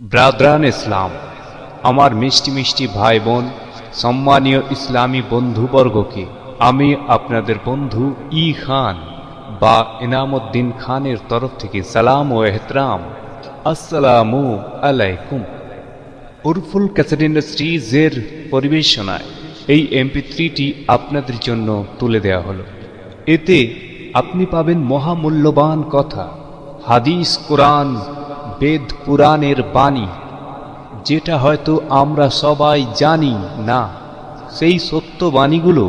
ব্রাদরান ইসলাম, আমার মিষ্টি মিষ্টি ভাই বোন সম্মানীয় ইসলামী বন্ধুবর্গকে, আমি আপনাদের বন্ধু ই খান বা ইনামুদ্দিন খানের তরফ থেকে সালাম ও এহতরাম। আসসালামু আলাইকুম। উরফুল ক্যাসেট ইন্ডাস্ট্রিজের পরিবেশনায় এই এমপি থ্রিটি আপনাদের জন্য তুলে দেওয়া হলো। এতে আপনি পাবেন মহামূল্যবান কথা, হাদিস, কোরআন বেদ পুরাণের বাণী। যেটা হয়তো আমরা সবাই জানি না, সেই সত্য বাণীগুলো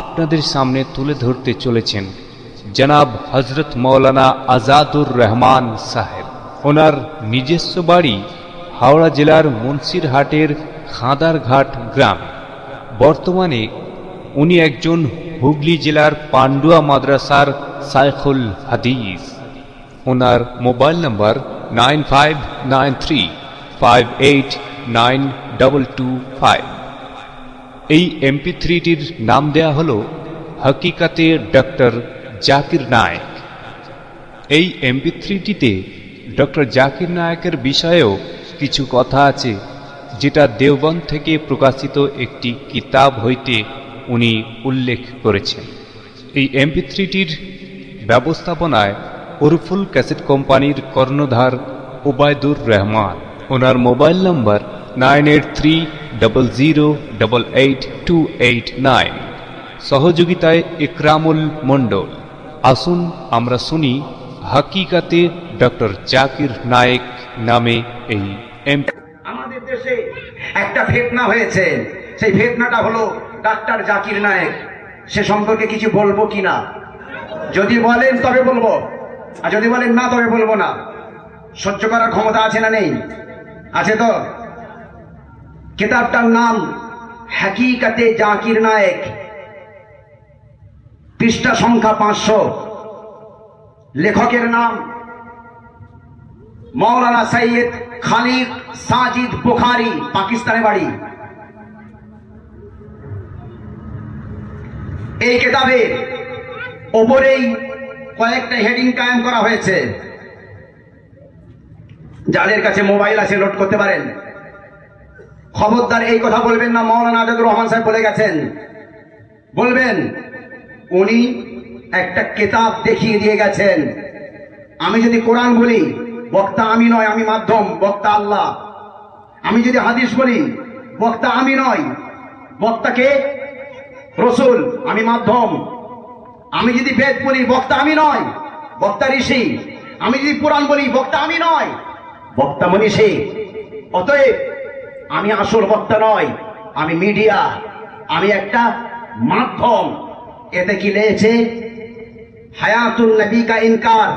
আপনাদের সামনে তুলে ধরতে চলেছেন জনাব হজরত মৌলানা আজাদুর রহমান সাহেব। ওনার নিজস্ব বাড়ি হাওড়া জেলার মুন্সিরহাটের খাঁদারঘাট গ্রাম। বর্তমানে উনি একজন হুগলি জেলার পান্ডুয়া মাদ্রাসার সাইখুল হাদিস। ওনার mobile number nine double two five. এই এমপি থ্রিটির নাম দেয়া হল হকিকাতে ডক্টর জাকির নায়েক। এই এমপি থ্রিটিতে ডক্টর জাকির নায়কের বিষয়েও কিছু কথা আছে, যেটা দেওবন্দ থেকে প্রকাশিত একটি কিতাব হইতে উনি উল্লেখ করেছেন। এই এমপি থ্রিটির ব্যবস্থাপনায় উরফুল ক্যাসেট কোম্পানির কর্ণধার ওবায়দুর রহমান। ওনার mobile number nine eight three, double zero, double eight, two eight nine. সহযোগিতায় ইকরামুল মণ্ডল। আসুন আমরা শুনি হাকিকাতে ডক্টর জাকির নায়েক নামে এই এমপি আমাদের দেশে একটা ফেতনা হয়েছে। সেই ফেতনাটা হলো ডাক্তার জাকির নায়েক। সে সম্পর্কে কিছু বলব কিনা? যদি বলেন তবে বলব। আর যদি বলেন, না, তবে বলব না। সহ্য করার ক্ষমতা আছে না নেই? আছে তো? কিতাবটার নাম হাকিকাতে জাকির নায়েক। পৃষ্ঠা সংখ্যা পাঁচশো। লেখকের নাম মৌলানা সৈয়দ খালিদ সাজিদ বুখারি, পাকিস্তানে বাড়ি। এই কেতাবে ওপরেই কয়েকটা হেডিং কায়েম করা হয়েছে। যাদের কাছে মোবাইল আছে লোড করতে পারেন। খবরদার এই কথা বলবেন না, মৌলানা আজাদুর রহমান সাহেব বলে গেছেন। বলবেন, উনি একটা কেতাব দেখিয়ে দিয়ে গেছেন। আমি যদি কোরআন বলি, বক্তা আমি নয়, আমি মাধ্যম, বক্তা আল্লাহ। আমি যদি হাদিস বলি, বক্তা আমি নয়, বক্তাকে রসুল, আমি মাধ্যম। আমি যদি বেদ বলি বক্তা আমি নয় বক্তা ঋষি। আমি যদি পুরাণ বলি, বক্তা আমি নয় বক্তা মনীষী অতএব, আমি আসল বক্তা নয় আমি মিডিয়া। আমি একটা মাধ্যম। এতে কি লেগেছে? হায়াতুল নবী কা ইনকার।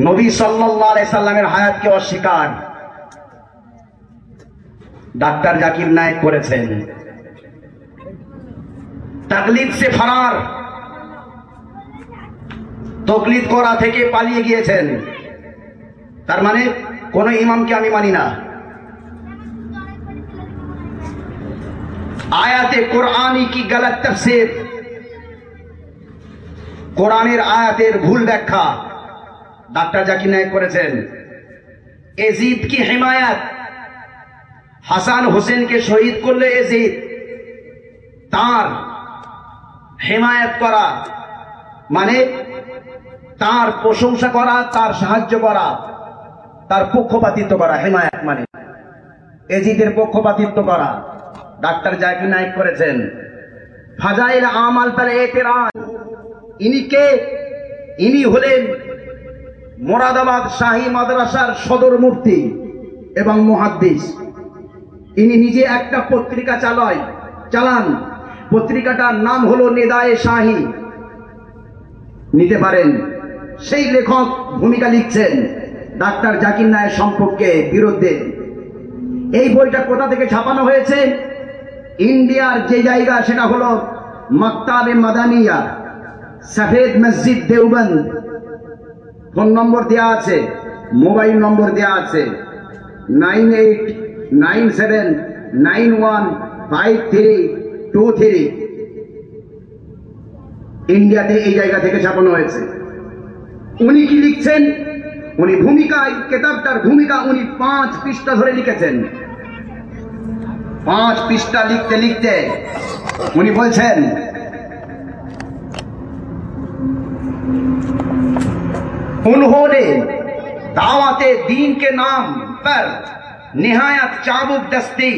নবী সাল্লাহ সাল্লামের হায়াতকে অস্বীকার। ডাক্তার জাকির নায়ক করেছেন। তাকলিদ সে ফারার। তকলিদ করা থেকে পালিয়ে গিয়েছেন। তার মানে কোন ইমামকে আমি মানি না। আয়াতে কোরআনই কি গলত কোরআনের আয়াতের ভুল ব্যাখ্যা। ডাক্তার জাকির নায়ক করেছেন। এজিদ কি হেমায়াত? হাসান হোসেনকে শহীদ করলে এজিদ। তার হেমায়াত করা মানে তার প্রশংসা করা, তার সাহায্য করা, তার পক্ষপাতিত্ব করা, হেমায়াত মানে। এজিদের পক্ষপাতিত্ব করা। ডাক্তার জাকির নায়ক করেছেন। ফাজাইল আমাল তার এতেরান। ইনি কে? ইনি হলেন মোরাদাবাদ শাহী মাদ্রাসার সদর মূর্তি এবং মহাদ্দিস। ইনি নিজে একটা পত্রিকা চালায় চালান। পত্রিকাটার নাম হলো নেদায়ে শাহী। নিতে পারেন। সেই লেখক ভূমিকা লিখছেন ডাক্তার জাকির নায়ের সম্পর্কে বিরুদ্ধে। এই বইটা কোথা থেকে ছাপানো হয়েছে? ইন্ডিয়ার যে জায়গা, সেটা হলো মক্তাবে মাদানিয়া, সফেদ মসজিদ দেওবন্দ। ফোন নম্বর দেওয়া আছে, মোবাইল নম্বর দেওয়া আছে, nine eight nine seven nine one five three two three ইন্ডিয়াতে এই জায়গা থেকে ছাপানো হয়েছে উনি কি লিখছেন উনি ভূমিকায় কেতাবটার ভূমিকা উনি পাঁচ পৃষ্ঠা ধরে লিখেছেন পাঁচ পৃষ্ঠা লিখতে লিখতে উনি বলছেন उन्होंने दावत दीन के नाम पर निहायत चाबुक दस्ती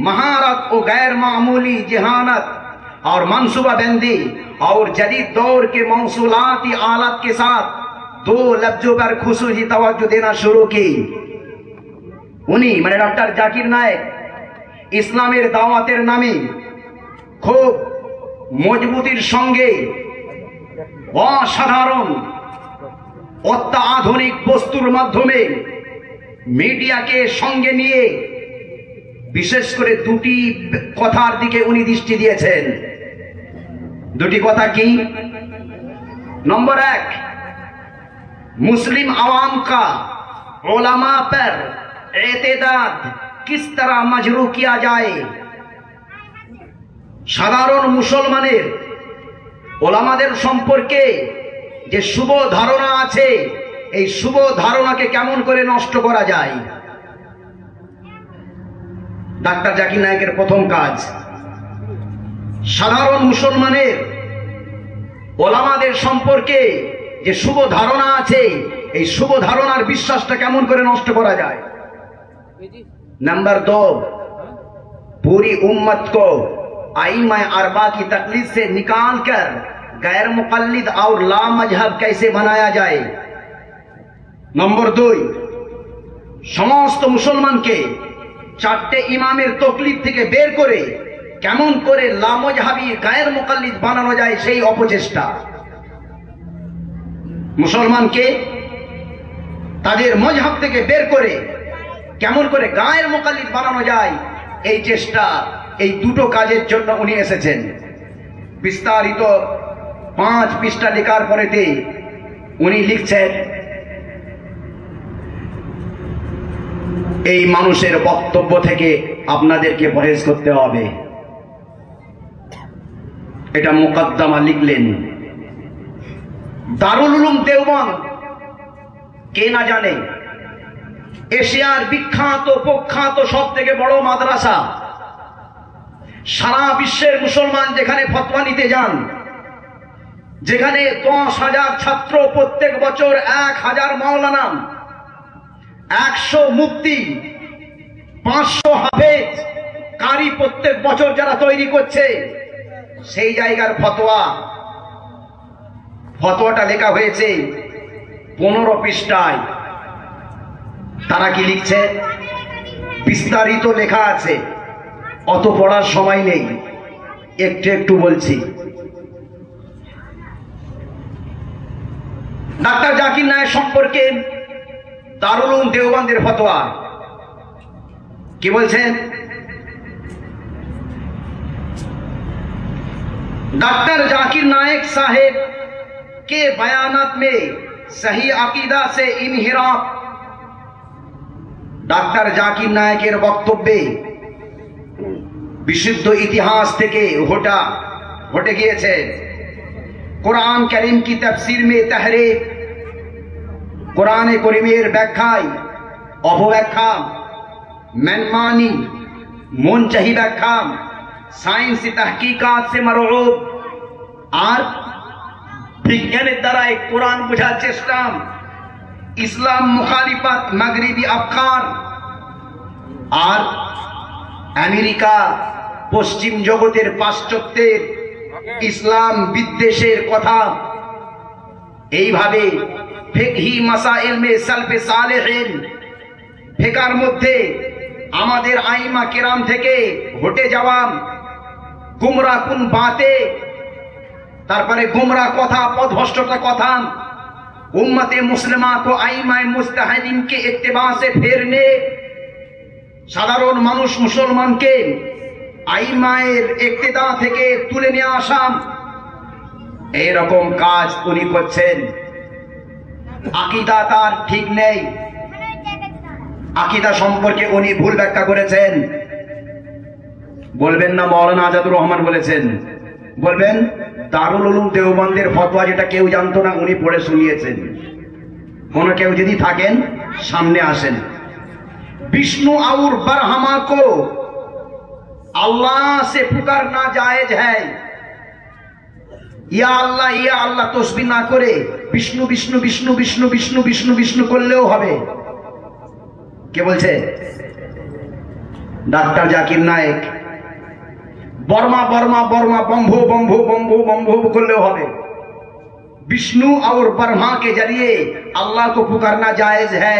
महारत और गैर मामूली जहानत और मनसूबा बंदी और जदीद दौर के मौसूलाती आलत के साथ दो लफ्जों पर खसूसी तवज्जो देना शुरू की উনি মানে ডক্টর জাকির নায়েক ইসলামের দাওয়াতের নামে খুব মজবুতির সঙ্গে অসাধারণ অত্যাধুনিক বস্তুর মাধ্যমে মিডিয়াকে সঙ্গে নিয়ে বিশেষ করে দুটি কথার দিকে উনি দৃষ্টি দিয়েছেন। দুটি কথা কি? নম্বর এক, মুসলিম আওয়াম কা ওলামা পর এতেদাদ কিস তারা মজরু কিয়া যায়? সাধারণ মুসলমানের ওলামাদের সম্পর্কে যে শুভ ধারণা আছে, এই শুভ ধারণাকে কেমন করে নষ্ট করা যায়? ডাক্তার জাকির নায়কের প্রথম কাজ সাধারণ মুসলমানের ওলামাদের সম্পর্কে যে শুভ ধারণা আছে এই শুভ ধারণার বিশ্বাসটা কেমন করে নষ্ট করা যায় नंबर दो पूरी उम्मत को आईम अरबा की तकलीफ से निकाल कर गैर मुकल्लिद और ला मजहब कैसे बनाया যায় নম্বর দুই সমস্ত মুসলমানকে চারটে ইমামের তকলিফ থেকে বের করে কেমন করে লামজহাবি গায়ের মোকাল্লিদ বানানো যায় সেই অপচেষ্টা। মুসলমানকে তাদের মজহাব থেকে বের করে কেমন করে গায়ের মোকাল্লিদ বানানো যায় এই চেষ্টা, এই দুটো কাজের জন্য উনি এসেছেন। বিস্তারিত পাঁচ পৃষ্ঠা লেখার পরেতে উনি লিখছেন এই মানুষের বক্তব্য থেকে আপনাদেরকে পরেজ করতে হবে। এটা মোকদ্দমা লিখলেন। দারুল উলুম দেওবন্দ, কে না জানে? এশিয়ার বিখ্যাত, প্রখ্যাত সব থেকে বড় মাদ্রাসা। সারা বিশ্বের মুসলমান যেখানে ফতোয়া নিতে যান, যেখানে দশ হাজার ছাত্র প্রত্যেক বছর এক হাজার মাওলানা একশো মুক্তি, পাঁচশো হাফেজ, কারি প্রত্যেক বছর যারা তৈরি করছে, সেই জায়গার ফতোয়া। ফতোয়াটা লেখা হয়েছে পনেরো পৃষ্ঠায়। তারা কি লিখছে? বিস্তারিত লেখা আছে, অত পড়ার সময় নেই। একটু একটু বলছি। ডাক্তার জাকির নায়েক সম্পর্কে দারুল উলুম দেওবন্দের ফতোয়া কি বলছেন डॉक्टर जाकिर नायक साहेब के बयानात में सही अकीदा से इनहिराफ ডাক্তার জাকির নায়কের বক্তব্যে বিশুদ্ধ ইতিহাস থেকে হোটা ঘটে গিয়েছে কোরআন করিম কি তফসির মে তাহরে কোরআনে করিমের ব্যাখ্যায় অপব্যাখ্যা মেনমানি মন চাহি ব্যাখ্যা, সায়েন্সি তাহকিকাত সে মরউব, আর বিজ্ঞানের দ্বারাই কোরআন বোঝার চেষ্টা, ইসলাম মুখালিফাত মাগরিবি আফখান আর আমেরিকা পশ্চিম জগতের পাশ্চাত্যের ইসলাম বিদ্বেষের কথা, এইভাবে ফেকহি মাসাইল মে সালফে সালেহীন। ফেকার মধ্যে আমাদের আইমা কেরাম থেকে ঘটে যাওয়া গুমরা কোন বাতে, তারপরে গুমরা কথা, পদভষ্টতা কথা, উম্মতে মুসলিমা কো আইমায় মুস্তাহিনকে ইত্তেবাসে ফেরনে, সাধারণ মানুষ মুসলমানকে আইমায়ের একতেদা থেকে তুলে নিয়ে আসাম এইরকম কাজ উনি করছেন। আকিদা তার ঠিক নেই। আকিদা সম্পর্কে উনি ভুল ব্যাখ্যা করেছেন। বলবেন না, মৌলানা আজাদুর রহমান বলেছেন। বলবেন, দারুল উলুম দেওবন্দের ফতোয়া যেটা কেউ জানতো না, উনি পড়ে শুনিয়েছেন। কোনো কেউ যদি থাকেন, সামনে আসেন। বিষ্ণু আউর বারহামা কো আল্লাহ সে পুকার না জায়েজ হ্যায়। ইয়া আল্লাহ ইয়া আল্লাহ তসবি না করে বিষ্ণু বিষ্ণু বিষ্ণু বিষ্ণু বিষ্ণু বিষ্ণু বিষ্ণু করলেও হবে কে বলছে ডাক্তার জাকির নায়েক বর্মা বর্মা বর্মা বম্ভ বম্ভ বম্ভ বম্ভ করলেও হবে विष्णु और ब्रह्मा के जरिए अल्लाह को पुकारना जायज है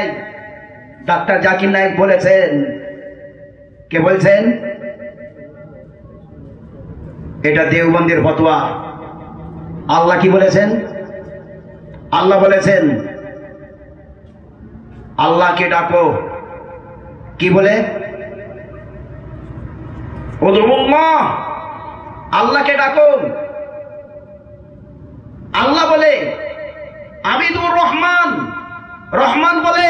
ডাক্তার জাকির নায়েক বলেছেন কে বলছেন এটা দেওবন্দের ফতোয়া আল্লাহ কি বলেছেন? আল্লাহ বলেছেন, আল্লাহকে ডাকো। কি বলে? আল্লাহকে ডাকো। আল্লাহ বলে, আবিদুর রহমান রহমান বলে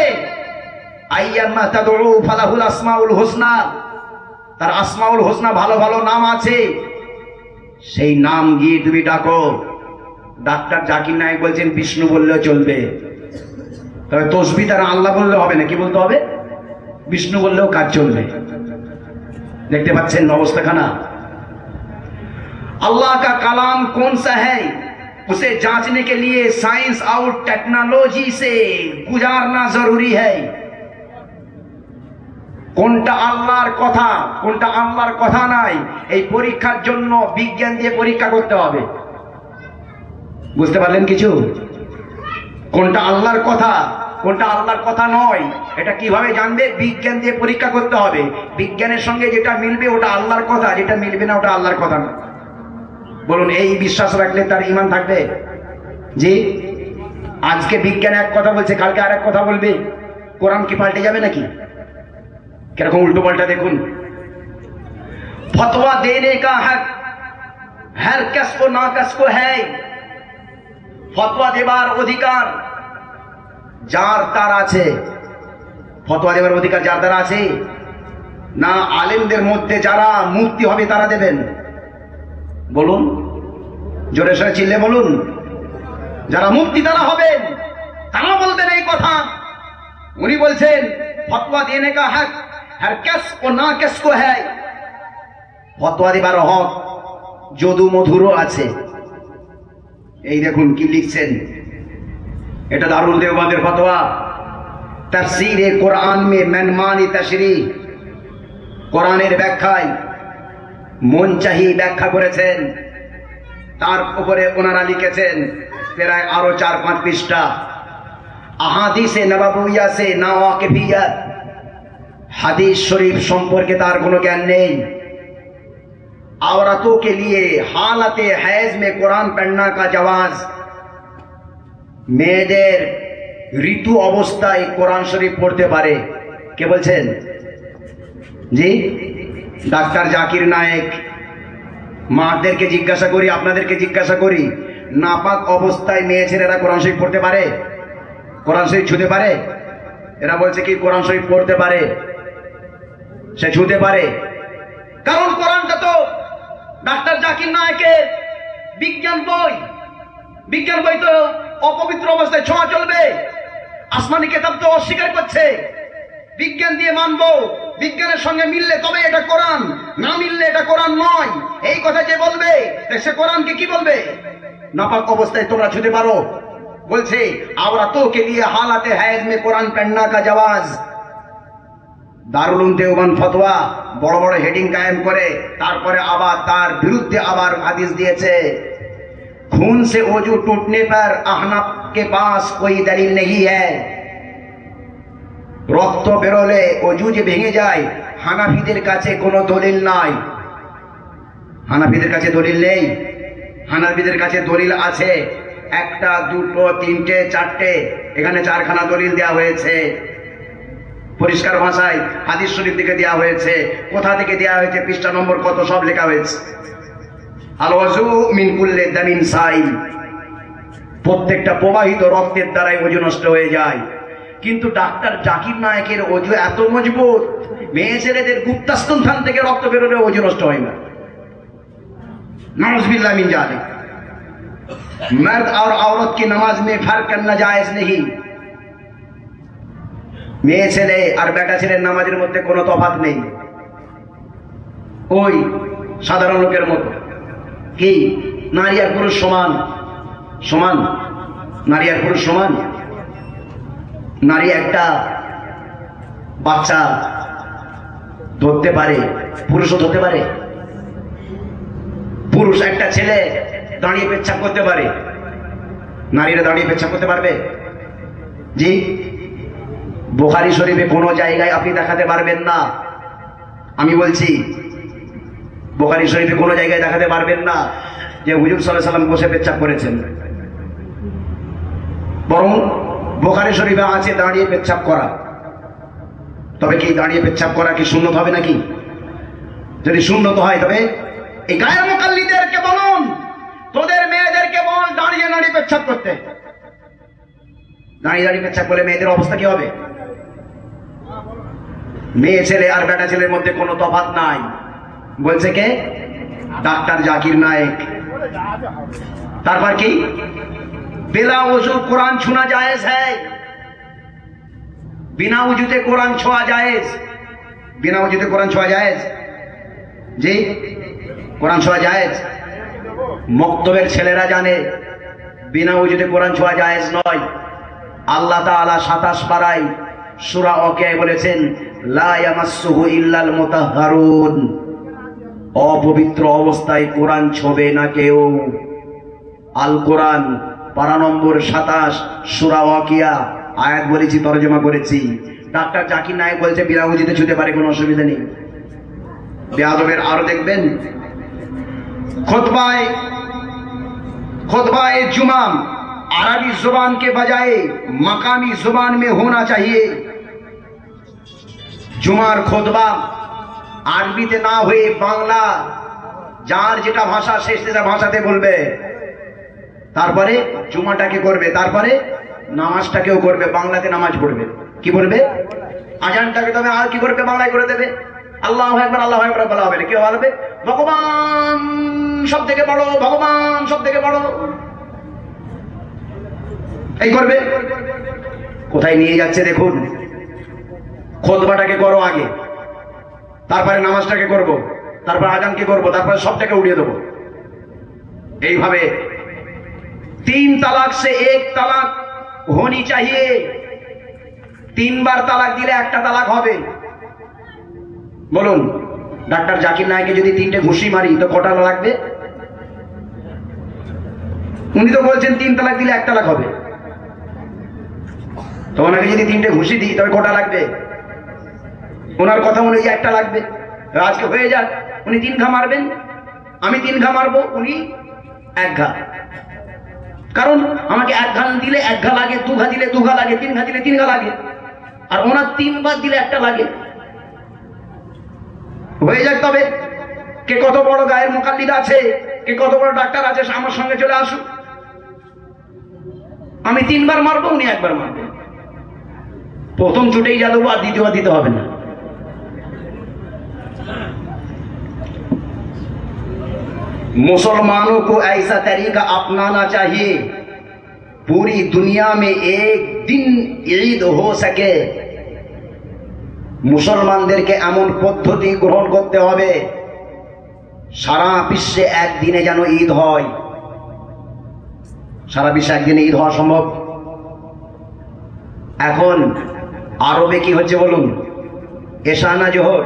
ফালাহুল আসমাউল হোসনা। তার আসমাউল হোসনা ভালো ভালো নাম আছে। সেই নাম গিয়ে তুমি ডাকো। ডাক্তার জাকির নায়ক বলছেন বিষ্ণু বললেও চলবে তবে তসবি তারা আল্লাহ বললে হবে না কি বলতে হবে বিষ্ণু বললেও কাজ চলবে দেখতে পাচ্ছেন অবস্থাখানা अल्लाह का कलाम कौन सा है उसे जांचने के लिए साइंस और टेक्नोलॉजी से गुजारना जरूरी है কোনটা আল্লাহর কথা কোনটা আল্লাহর কথা নাই এই পরীক্ষার জন্য বিজ্ঞান দিয়ে পরীক্ষা করতে হবে বুঝতে পারলেন কিছু? কোনটা আল্লাহর কথা, কোনটা আল্লাহর কথা নয়, এটা কীভাবে জানবে? বিজ্ঞান দিয়ে পরীক্ষা করতে হবে। বিজ্ঞানের সঙ্গে যেটা মিলবে, ওটা আল্লাহর কথা, যেটা মিলবে না, ওটা আল্লাহর কথা না বলুন, এই বিশ্বাস রাখলে তার ইমান থাকবে? যে আজকে বিজ্ঞান এক কথা বলছে, কালকে আর এক কথা বলবে। কোরআন কি পাল্টে যাবে নাকি? কীরকম উল্টো পাল্টা দেখুন। ফতোয়া দেনে কা হ্যাঁ হ্যাঁ কসকো না কসকো হ্যাঁ ফতোয়া দেবার অধিকার যার তার আছে। ফতোয়া দেবার অধিকার যার তার আছে? না আলেমদের মধ্যে যারা মুক্তি হবে তারা দেবেন। বলুন, জোরে সরে চিল্লে বলুন, যারা মুক্তি তারা হবেন। তারা বলতেন এই কথা। উনি বলছেন, ফতোয়া দেনে কা হক, হর কেস ও না কেস কো হ্যায়। ফতোয়া দিবার হক, যদু মধুরও আছে। এই দেখুন কি লিখছেন। এটা দারুল দেওবাদের ফতোয়া। তাফসিরে কোরআন মে মেনমানি তশরি। কোরআনের ব্যাখ্যায় মন চাহি ব্যাখ্যা করেছেন। তার উপরে ওনারা লিখেছেন প্রায় আরও চার পাঁচ পৃষ্ঠা। আহাদিসে নবাবুইয়া সে না হাদিস শরীফ সম্পর্কে তার কোনো জ্ঞান নেই। औरतों के लिए हालत हैज में कुरान पढ़ना का जवाज মেয়েদের ঋতু অবস্থায় কোরআন শরীফ পড়তে পারে কে বলছেন জি ডাক্তার জাকির নায়েক মাদেরকে জিজ্ঞাসা করি আপনাদেরকে জিজ্ঞাসা করি নাপাক অবস্থায় মেয়ে ছেলেরা কোরআন শরীফ পড়তে পারে কোরআন শরীফ ছুতে পারে এরা বলছে কি কোরআন শরীফ পড়তে পারে সে ছুতে পারে কারণ কোরআনটা তো ডাক্তার জাকির নায়কের বিজ্ঞান বই। বিজ্ঞান বই তো অপবিত্র অবস্থায় ছোঁয়া চলবে। আসমানি কেতাব তো অস্বীকার করছে। বিজ্ঞান দিয়ে মানবো বিজ্ঞানের সঙ্গে মিললে তবে এটা কোরআন, না মিললে এটা কোরআন নয়। এই কথা যে বলবে সে কোরআনকে কি বলবে? নাপাক অবস্থায় তোমরা ছুতে পারো। বলছে আমরা তো কে লিয়ে হালাতে হায়াজ মে কোরআন পড়না কা জওয়াজ। দারুলুম দেওবান ফতোয়া, বড় বড় হেডিং কায়েম করে, তারপরে আবার তার বিরুদ্ধে আবার আদেশ দিয়েছে। খুন সে অজু টুটনে পর আহনাব পাস ওই দলিল নেই হ্যায় রক্ত বেরোলে অজু যে ভেঙে যায়, হানাফিদের কাছে কোনো দলিল নাই। হানাফিদের কাছে দলিল নেই, হানাফিদের কাছে দলিল আছে। একটা, দুটো, তিনটে, চারটে, এখানে চারখানা দলিল দেওয়া হয়েছে। পরিষ্কার ভাষায় হাদিস শরীফ থেকে দেওয়া হয়েছে কোথা থেকে দেওয়া হয়েছে পৃষ্ঠা নম্বর কত সব লেখা হয়েছে আল ওয়াজু মিন কুল্লি দামিন সাইল প্রত্যেকটা প্রবাহিত রক্তের দ্বারাই ওজু নষ্ট হয়ে যায় কিন্তু ডাক্তার জাকির নায়কের ওজু এত মজবুত মেয়ে ছেলেদের গুপ্তাস্তন স্থান থেকে রক্ত বেরোলে ওজু নষ্ট হয় না नौजबिल्ला मिन जालिक मर्द और औरत की नमाज में फर्क करना जायज नहीं মেয়ে ছেলে আর বেটা ছেলের নামাজের মধ্যে কোনো তফাৎ নেই। ওই সাধারণ লোকের মতো। কি? নারী আর পুরুষ সমান? সমান? নারী আর পুরুষ সমান? নারী একটা বাচ্চা ধরতে পারে, পুরুষও ধরতে পারে। পুরুষ একটা ছেলে দাঁড়িয়ে পেচ্ছাপ করতে পারে। নারীরা দাঁড়িয়ে পেচ্ছাপ করতে পারবে? জি? বোখারি শরীফে কোনো জায়গায় আপনি দেখাতে পারবেন না। আমি বলছি, বোখারি শরীফে কোনো জায়গায় দেখাতে পারবেন না যে হুজুর সাল্লাহ সাল্লাম বসে পেচ্ছাপ করেছেন। বরং বোখারি শরীফে আছে দাঁড়িয়ে পেচ্ছাপ করা। তবে কি দাঁড়িয়ে পেচ্ছাপ করা কি শূন্যত হবে নাকি? যদি শূন্যত হয়, তবে এই গায়ের মোকাল্লিদেরকে বলুন, তোদের মেয়েদেরকে বল দাঁড়িয়ে দাঁড়িয়ে পেচ্ছাপ করতে। দাঁড়িয়ে দাঁড়িয়ে পেচ্ছাপ করলে মেয়েদের অবস্থা কি হবে? মেয়ে ছেলে আর বেটা ছেলের মধ্যে কোনো তফাৎ নাই। বলছে কে? ডাক্তার জাকির নায়েক। তারপর কি? বেলা ওজু কোরআন শোনা জায়েজ হ্যায়। বিনা উজুতে কোরআন ছোঁয়া জায়েজ। বিনা উজুতে কোরআন ছোঁয়া জায়েজ। জি? কোরআন ছোঁয়া জায়েজ। মক্তবের ছেলেরা জানে, বিনা উজুতে কোরআন ছোঁয়া জায়েজ নয়। আল্লাহ তাআলা সাতাশ পাড়ায় সুরা অকে বলেছেন লা ইয়ামাসসুহু ইল্লাল মুতাহহারুন অপবিত্র অবস্থায় কোরআন ছোবে না কেউ আল কোরআন পারা নম্বর সাতাশ সুরা ওয়াকিয়া আয়াত বলেছি তরজমা করেছি ডাক্তার জাকির নায়ক বলছে বিরাহুজিতে ছুতে পারে কোনো অসুবিধা নেই বেয়াদবের আরো দেখবেন खुतबाए खुतबाए जुमा अरबी जुबान के बजाय मकामी जुबान में होना चाहिए জুমার খোদবা আরবিতে না হয়ে বাংলা, যার যেটা ভাষা শেষ সেটা ভাষাতে বলবে। তারপরে জুমাটাকে করবে? তারপরে নামাজটাকেও করবে, বাংলাতে নামাজ পড়বে। কি বলবে? আজানটাকে তবে আর কি করবে? বাংলায় করে দেবে। আল্লাহ একবার আল্লাহ একবার বলা হবে না। কি বলবে ভগবান সব থেকে বড়, ভগবান সব থেকে বড়। এই করবে। কোথায় নিয়ে যাচ্ছে দেখুন। খোদবাটাকে করো আগে। তারপরে নামাজটাকে করব, তারপর আজানকে করব, তারপরে সবটাকে উড়িয়ে দেবো। এইভাবে তিন তালাক সে এক তালাক হোনি চাহিয়ে তিনবার তালাক দিলে একটা তালাক হবে। বলুন, ডাক্তার জাকির নায়কে যদি তিনটে ঘুষি মারি, তো কটা লাগবে? উনি তো বলছেন তিন তালাক দিলে এক তালাক হবে। তো ওনাকে যদি তিনটে ঘুষি দিই, তবে কটা লাগবে? ওনার কথা অনুযায়ী একটা লাগবে। আজকে হয়ে যাক, উনি তিন ঘা মারবেন, আমি তিন ঘা মারবো, উনি এক ঘা। কারণ আমাকে এক ঘা দিলে এক ঘা লাগে, দু ঘা দিলে দু ঘা লাগে, তিন ঘা দিলে তিন ঘা লাগে। আর ওনার তিনবার দিলে একটা লাগে। হয়ে যাক তবে। কে কত বড় গায়ের মোকাল্লিদ আছে, কে কত বড় ডাক্তার আছে, আমার সঙ্গে চলে আসুক। আমি তিনবার মারবো, উনি একবার মারবেন। প্রথম চুটেই যা দেবো আর দ্বিতীয়বার দিতে হবে না। मुसलमानों को ऐसा तरीका अपनाना चाहिए पूरी दुनिया में एक दिन ईद हो सके মুসলমানদেরকে এমন পদ্ধতি গ্রহণ করতে হবে সারা বিশ্বে একদিনে যেন ঈদ হয় সারা বিশ্বে একদিনে ঈদ হওয়া সম্ভব এখন আরবে কি হচ্ছে বলুন এশা না জোহর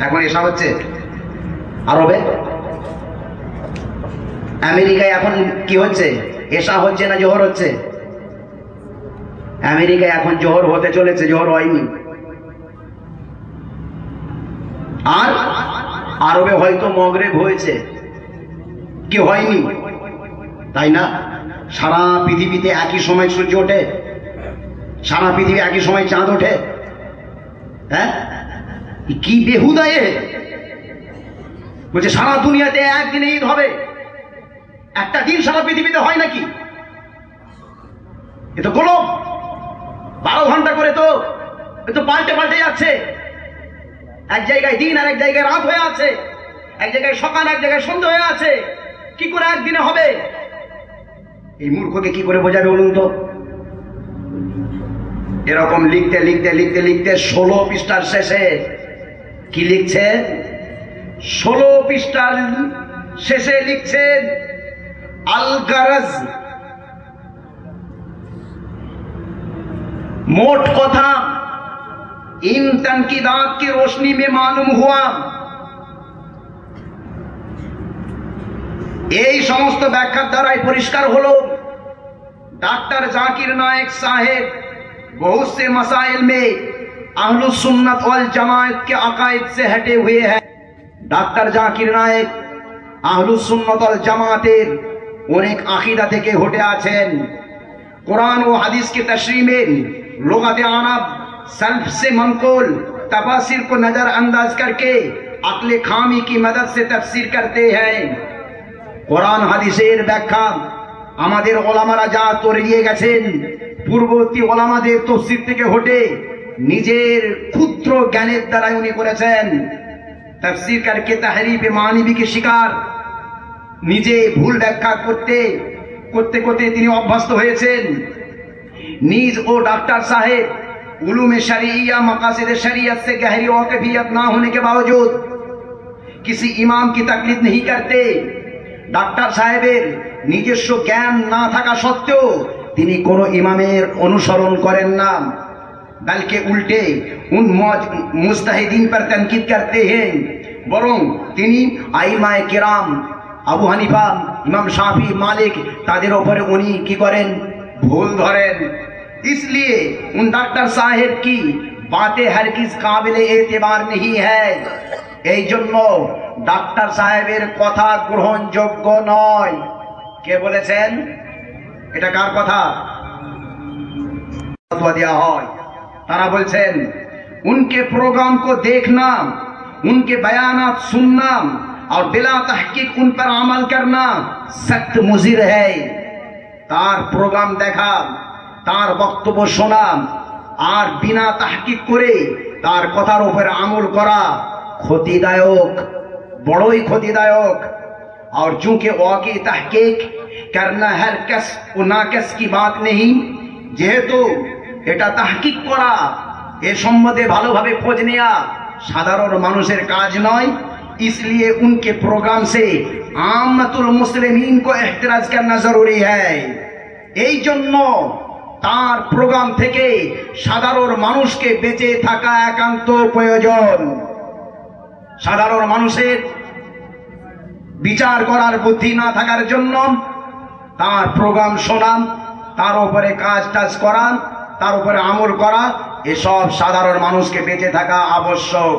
এখন এশা হচ্ছে আরবে আমেরিকায় এখন কি হচ্ছে? এসা হচ্ছে না জোহর হচ্ছে? আমেরিকায় এখন জোহর হতে চলেছে, জোহর হয়নি। আর আরবে হয়তো মগরেব হয়েছে। কি হয়নি? তাই না? সারা পৃথিবীতে একই সময় সূর্য ওঠে। সারা পৃথিবী একই সময় চাঁদ ওঠে। হ্যাঁ? কি বেহুদা এ? বলছে, সারা দুনিয়াতে একদিনে ঈদ হবে। একটা দিন সারা পৃথিবীতে হয় নাকি? এ তো গোলক। বারো ঘণ্টা করে তো, এ তো পাল্টে পাল্টে যাচ্ছে। এক জায়গায় দিন আর এক জায়গায় রাত হয়ে আছে। এক জায়গায় সকাল, এক জায়গায় সন্ধ্যা হয়ে আছে। কি করে একদিনে হবে? এই মূর্খকে কি করে বোঝাবে বলুন তো? এরকম লিখতে লিখতে লিখতে লিখতে ষোলো পৃষ্ঠার শেষে কি লিখছে ষোলো পৃষ্ঠার শেষে লিখছেন আল গারজ मोट कथा इन तनकीदात की रोशनी में मालूम हुआ এই সমস্ত ব্যাখ্যার দ্বারাই পরিষ্কার হলো डॉक्टर जाकिर नायक साहेब बहुत से मसाइल में अहल सुन्नत वल जमात के अकायद से हटे हुए हैं डॉक्टर জাকির নায়েক আহলুস সুন্নত ওয়াল জামাতের অনেক আকিদা থেকে হটে আছেন कुरान व हदीस की तशरी में लोगत आरब सल्फ से मंकोल तफासिर को नजरअंदाज करके अकल खामी की मदद से तफसीर करते हैं কোরআন হাদিসের ব্যাখ্যা আমাদের ওলামারা যা তরিয়ে গেছেন পূর্ববর্তী ওলামাদের তফসির থেকে হটে নিজের ক্ষুদ্র জ্ঞানের দ্বারা উনি করেছেন তফসির করকে তাহরিফে মানবীকে শিকার নিজে ভুল ব্যাখ্যা করতে করতে করতে তিনি অভ্যস্ত হয়েছেন নিজ ও डॉक्टर साहेब उलूम शरिया मकासद शरीयत से गहरी वाकफियत ना होने के बावजूद किसी इमाम की तकलीफ नहीं करते ডাক্তার সাহেবের নিজস্ব জ্ঞান না থাকা সত্ত্বেও তিনি কোনো ইমামের অনুসরণ করেন না बल्कि उल्टे उन मुस्ताहिदीन पर तनकीद करते हैं বরং তিনি আইমায় কেরাম আবু হানিফা ইমাম শাফি মালিক তাদের ওপরে উনি কি করেন ভুল ধরেন इसलिए उन डॉक्टर साहेब की बातें हर किस काबिल एतबार नहीं है এই জন্য ডাক্তার সাহেবের কথা গ্রহণযোগ্য নয় কে বলেছেন এটা কার কথা ফতোয়া দেওয়া হয় তারা বলছেন उनके प्रोग्राम को देखना उनके बयानात सुनना और बिला तहकीक उन पर अमल करना सख्त मुजिर है তার প্রোগ্রাম দেখা তার বক্তব্য শোনা আর বিনা তাহকিক করে তার কথার উপর আমল করা ক্ষতিদায়ক বড়ই ক্ষতিদায়ক और चूंकि वाकई तहकीक करना हर कस ও না কস কি বাত নেই যেহেতু এটা তাহকিক করা এ সম্বন্ধে ভালোভাবে খোঁজ নেওয়া সাধারণ মানুষের কাজ নয় इसलिए उनके प्रोग्राम से आमतुल मुस्लिमीन को एहतराज करना जरूरी है এই জন্য তার প্রোগ্রাম থেকে সাধারণ মানুষকে বেঁচে থাকা একান্ত প্রয়োজন সাধারণ মানুষের বিচার করার বুদ্ধি না থাকার জন্য তার প্রোগ্রাম শোনা তার উপরে কাজ টাজ করা তার উপরে আমল করা এসব সাধারণ মানুষকে বেঁচে থাকা আবশ্যক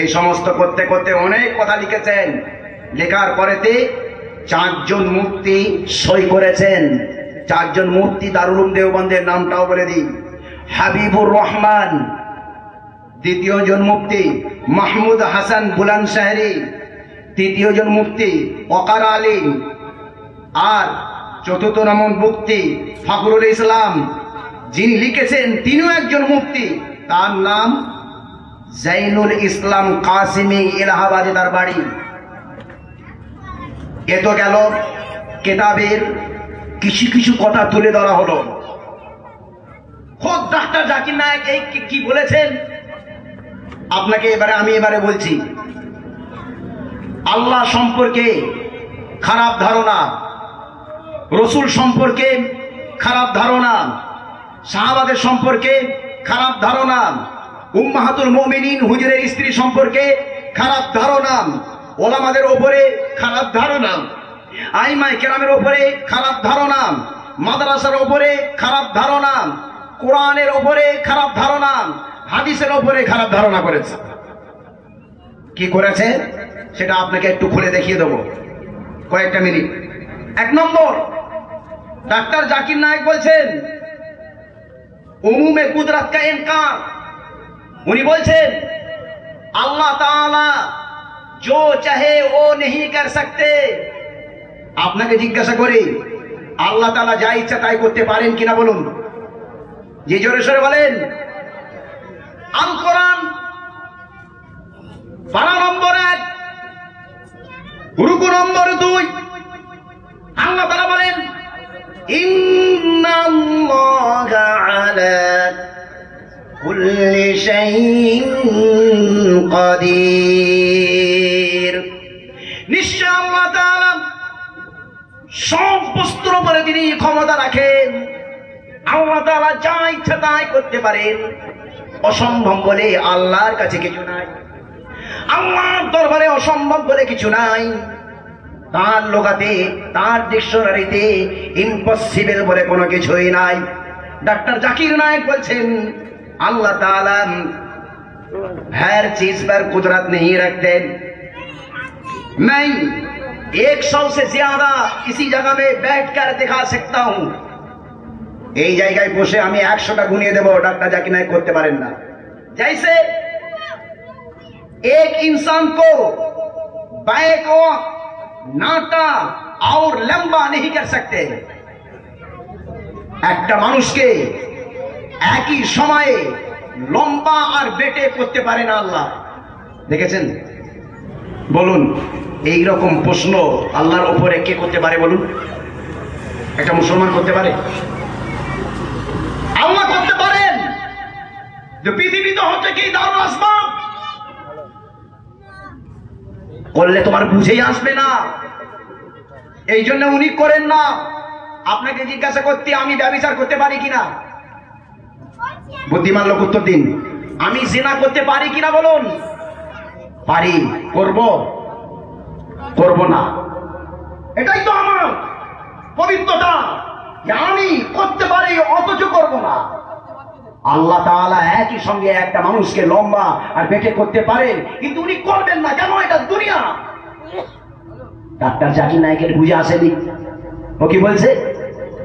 এই সমস্ত করতে করতে অনেক কথা লিখেছেন। লেখার পরেতে চারজন মুক্তি সই করেছেন। চারজন মুক্তি দারুল দেওবন্দের নামটাও বলে দিই। হাবিবুর রহমান, দ্বিতীয় জন মুক্তি মাহমুদ হাসান বুলান শাহরি, তৃতীয় জন মুক্তি অকার আলী আর চতুর্থ নম্বর মুক্তি ফখরুল ইসলাম। যিনি লিখেছেন, তিনিও একজন মুক্তি তার নাম জাইনুল ইসলাম কাসিমি এলাহাবাদে তার বাড়ি। এ তো গেল কেতাবের কিছু কিছু কথা তুলে ধরা হলো। খোদ ডাক্তার জাকির নায়ক এই কি- বলেছেন? আপনাকে এবারে আমি এবারে বলছি, আল্লাহ সম্পর্কে খারাপ ধারণা, রসুল সম্পর্কে খারাপ ধারণা, সাহাবাদের সম্পর্কে খারাপ ধারণা উম্মাহাতুল মুমিনিন, হুজুরের স্ত্রী সম্পর্কে খারাপ ধারণা। ওলামাদের ওপরে খারাপ ধারণা। আইমাই কেরামের ওপরে খারাপ ধারণা। মাদ্রাসার ওপরে খারাপ ধারণা। কোরআনের ওপরে খারাপ ধারণা। হাদিসের ওপরে খারাপ ধারণা করেছে। কি করেছে? সেটা আপনাকে একটু খুলে দেখিয়ে দেবো। কয়েকটা মিনিট। এক নম্বর, ডাক্তার জাকির নায়ক বলছেন, উমুমে কুদরত কা ইনকার। উনি বলছেন, আল্লাহ তালা জো চাহে ও নেহি কর সকতে। আপনাকে জিজ্ঞাসা করি, আল্লাহ তালা যা ইচ্ছা তাই করতে পারেন কিনা বলুন। যে জোরে সরে বলেন, আল কোরআন পারা নম্বর এক, রুকু নম্বর দুই। আল্লাহ তালা বলেন, ইন্নাল্লাহ আলা كل شيء قدير. নিশ্চয় আল্লাহ তাআলা সব বস্তুর উপরে তিনি ক্ষমতা রাখেন। আল্লাহ তালা যা ইচ্ছা তাই করতে পারেন। অসম্ভব বলে আল্লাহর কাছে কিছু নাই। আল্লাহর দরবারে অসম্ভব বলে কিছু নাই। তার লোকাতে, তার ডিকশনারিতে ইম্পসিবল বলে কোনো কিছুই নাই। ডাক্তার জাকির নায়ক বলছেন अल्लाह ताला हर चीज पर कुदरत नहीं रखते मैं एक सौ से ज्यादा किसी जगह में बैठ कर दिखा सकता हूं এই জায়গায় বসে আমি একশোটা গুনিয়ে দেবো ডাক্তার জাকির নায়ক করতে পারেন না जैसे एक इंसान को बैक और नाटा और लंबा नहीं कर सकते একটা মানুষকে একই সময়ে লম্বা আর বেটে করতে পারে না আল্লাহ। দেখেছেন? বলুন এই রকম প্রশ্ন আল্লাহর ওপরে কে করতে পারে বলুন? একটা মুসলমান করতে পারে? আল্লাহ করতে পারেন। যে পৃথিবী তো হচ্ছে কি দারুল আসবাব। করলে তোমার বুঝেই আসবে না। এই জন্য উনি করেন না। আপনাকে জিজ্ঞাসা করতে আমি ব্যবচার করতে পারি কিনা? বুদ্ধিমান লোক উত্তর দিন। আমি জিনা করতে পারি কিনা বলুন? পারি। করব? করব না। এটাই তো আমার পবিত্রতা। আমি করতে পারি, অথচ করব না। আল্লাহ তাআলা একই সঙ্গে একটা মানুষকে লম্বা আর বেঁকে করতে পারেন, কিন্তু উনি করবেন না। কেন? এটা দুনিয়া। ডাক্তার জাকির নায়কের বুঝে আসেনি। ও কি বলছে?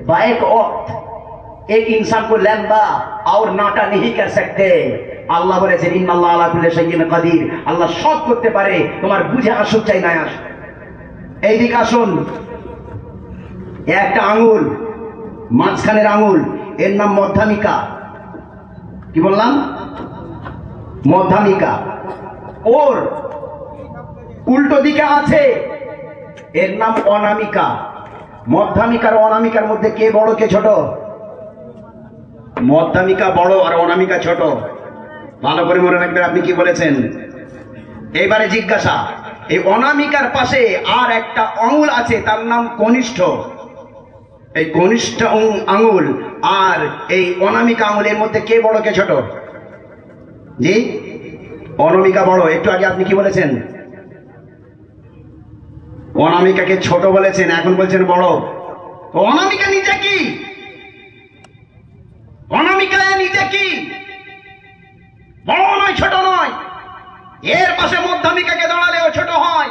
বাইক অর্থ एक इंसान को लंबा और नाटा नहीं कर सकते আল্লাহ বলেছেন ইন্নাল্লাহ আলা কুল্লি শাইইন কাদির আল্লাহ সব করতে পারে তোমার বুঝে আসুক চাই না আস এইদিকে আসুন এ একটা আঙুল মাঝখানের আঙুল এর নাম মধ্যামিকা কি বললাম মধ্যামিকা ওর উল্টো দিকে আছে এর নাম অনামিকা মধ্যামিকার অনামিকার মধ্যে কে বড় কে ছোট মধ্যামিকা বড় আর অনামিকা ছোট। ভালো করে মনে রাখবেন আপনি কি বলেছেন? এবারে জিজ্ঞাসা, এই অনামিকার পাশে আর একটা আঙুল আছে, তার নাম কনিষ্ঠ। এই কনিষ্ঠ আঙুল আর এই অনামিকা আঙুলের মধ্যে কে বড়, কে ছোট? জি? অনামিকা বড়, একটু আগে আপনি কি বলেছেন? অনামিকাকে ছোট বলেছেন, এখন বলছেন বড়। অনামিকা নিজে কি? অনামিকা নিজে কি বড় নয় ছোট নয় এর পাশে মধ্যামিকাকে দাঁড়ালে ও ছোট হয়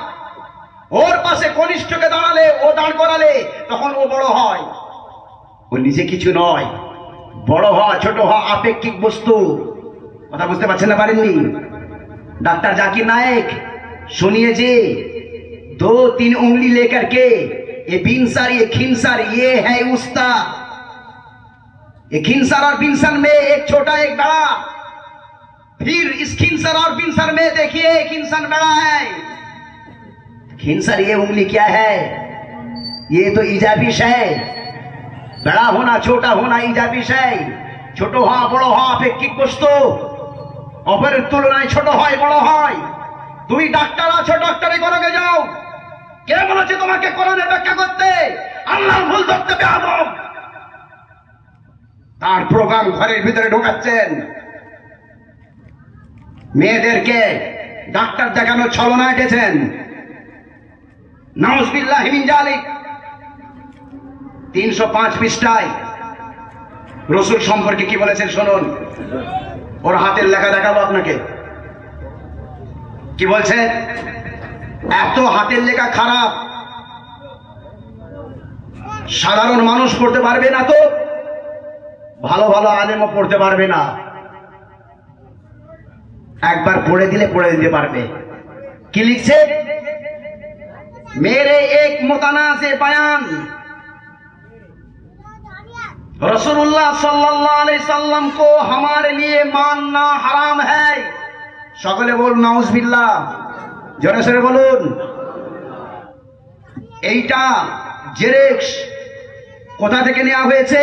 ওর পাশে কনিষ্ঠকে দাঁড়ালে ও দাঁড় করালে তখন ও বড় হয় ও নিজে কিছু নয় বড় হওয়া ছোট হওয়া আপেক্ষিক বস্তু কথা বুঝতে পারছেন না পারেননি डॉक्टर जाकिर नायक सुनिए जी दो तीन उंगली लेकर के ये बिनसर ये खिनसर ये है उस्ता ये खिनसर और बिनसर में एक छोटा एक बड़ा फिर इस खिनसर और बिनसर में देखिए खिनसर बड़ा है खिनसर ये उंगली क्या है ये तो इजाबिश है बड़ा होना छोटा होना इजाबिश है ছোট হওয়া বড় হওয়া আপেক্ষিক বস্তু অপরের তুলনায় ছোট হয় বড় হয় তুমি ডাক্তার আছো ডাক্তারি করোগে যাও কে বলেছে তোমাকে কোরআনে ব্যাখ্যা করতে আল্লাহ ভুল ধরতে বেআদব তার প্রোগ্রাম ঘরের ভিতরে ঢোকাচ্ছেন। মেয়েদেরকে ডাক্তার দেখানো ছলনা এঁটেছেন নাউজবিল্লাহ হিমিন জালিক তিনশো পাঁচ পৃষ্ঠায় রসুল সম্পর্কে কি বলেছেন শুনুন। ওর হাতের লেখা দেখাবো আপনাকে। কি বলছে? এত হাতের লেখা খারাপ। সাধারণ মানুষ পড়তে পারবে না তো? ভালো ভালো আলেমও পড়তে পারবে না একবার পড়ে দিলে পড়ে দিতে পারবে কি লিখছে মেরে এক মোতানাজে বায়ান रसूलुल्लाह सल्लल्लाहु अलैहि वसल्लम को हमारे लिए मानना हराम है সকলে বলুন নাউজবিল্লাহ জোরে সরে বলুন এইটা জেরেক্স কোথা থেকে নেওয়া হয়েছে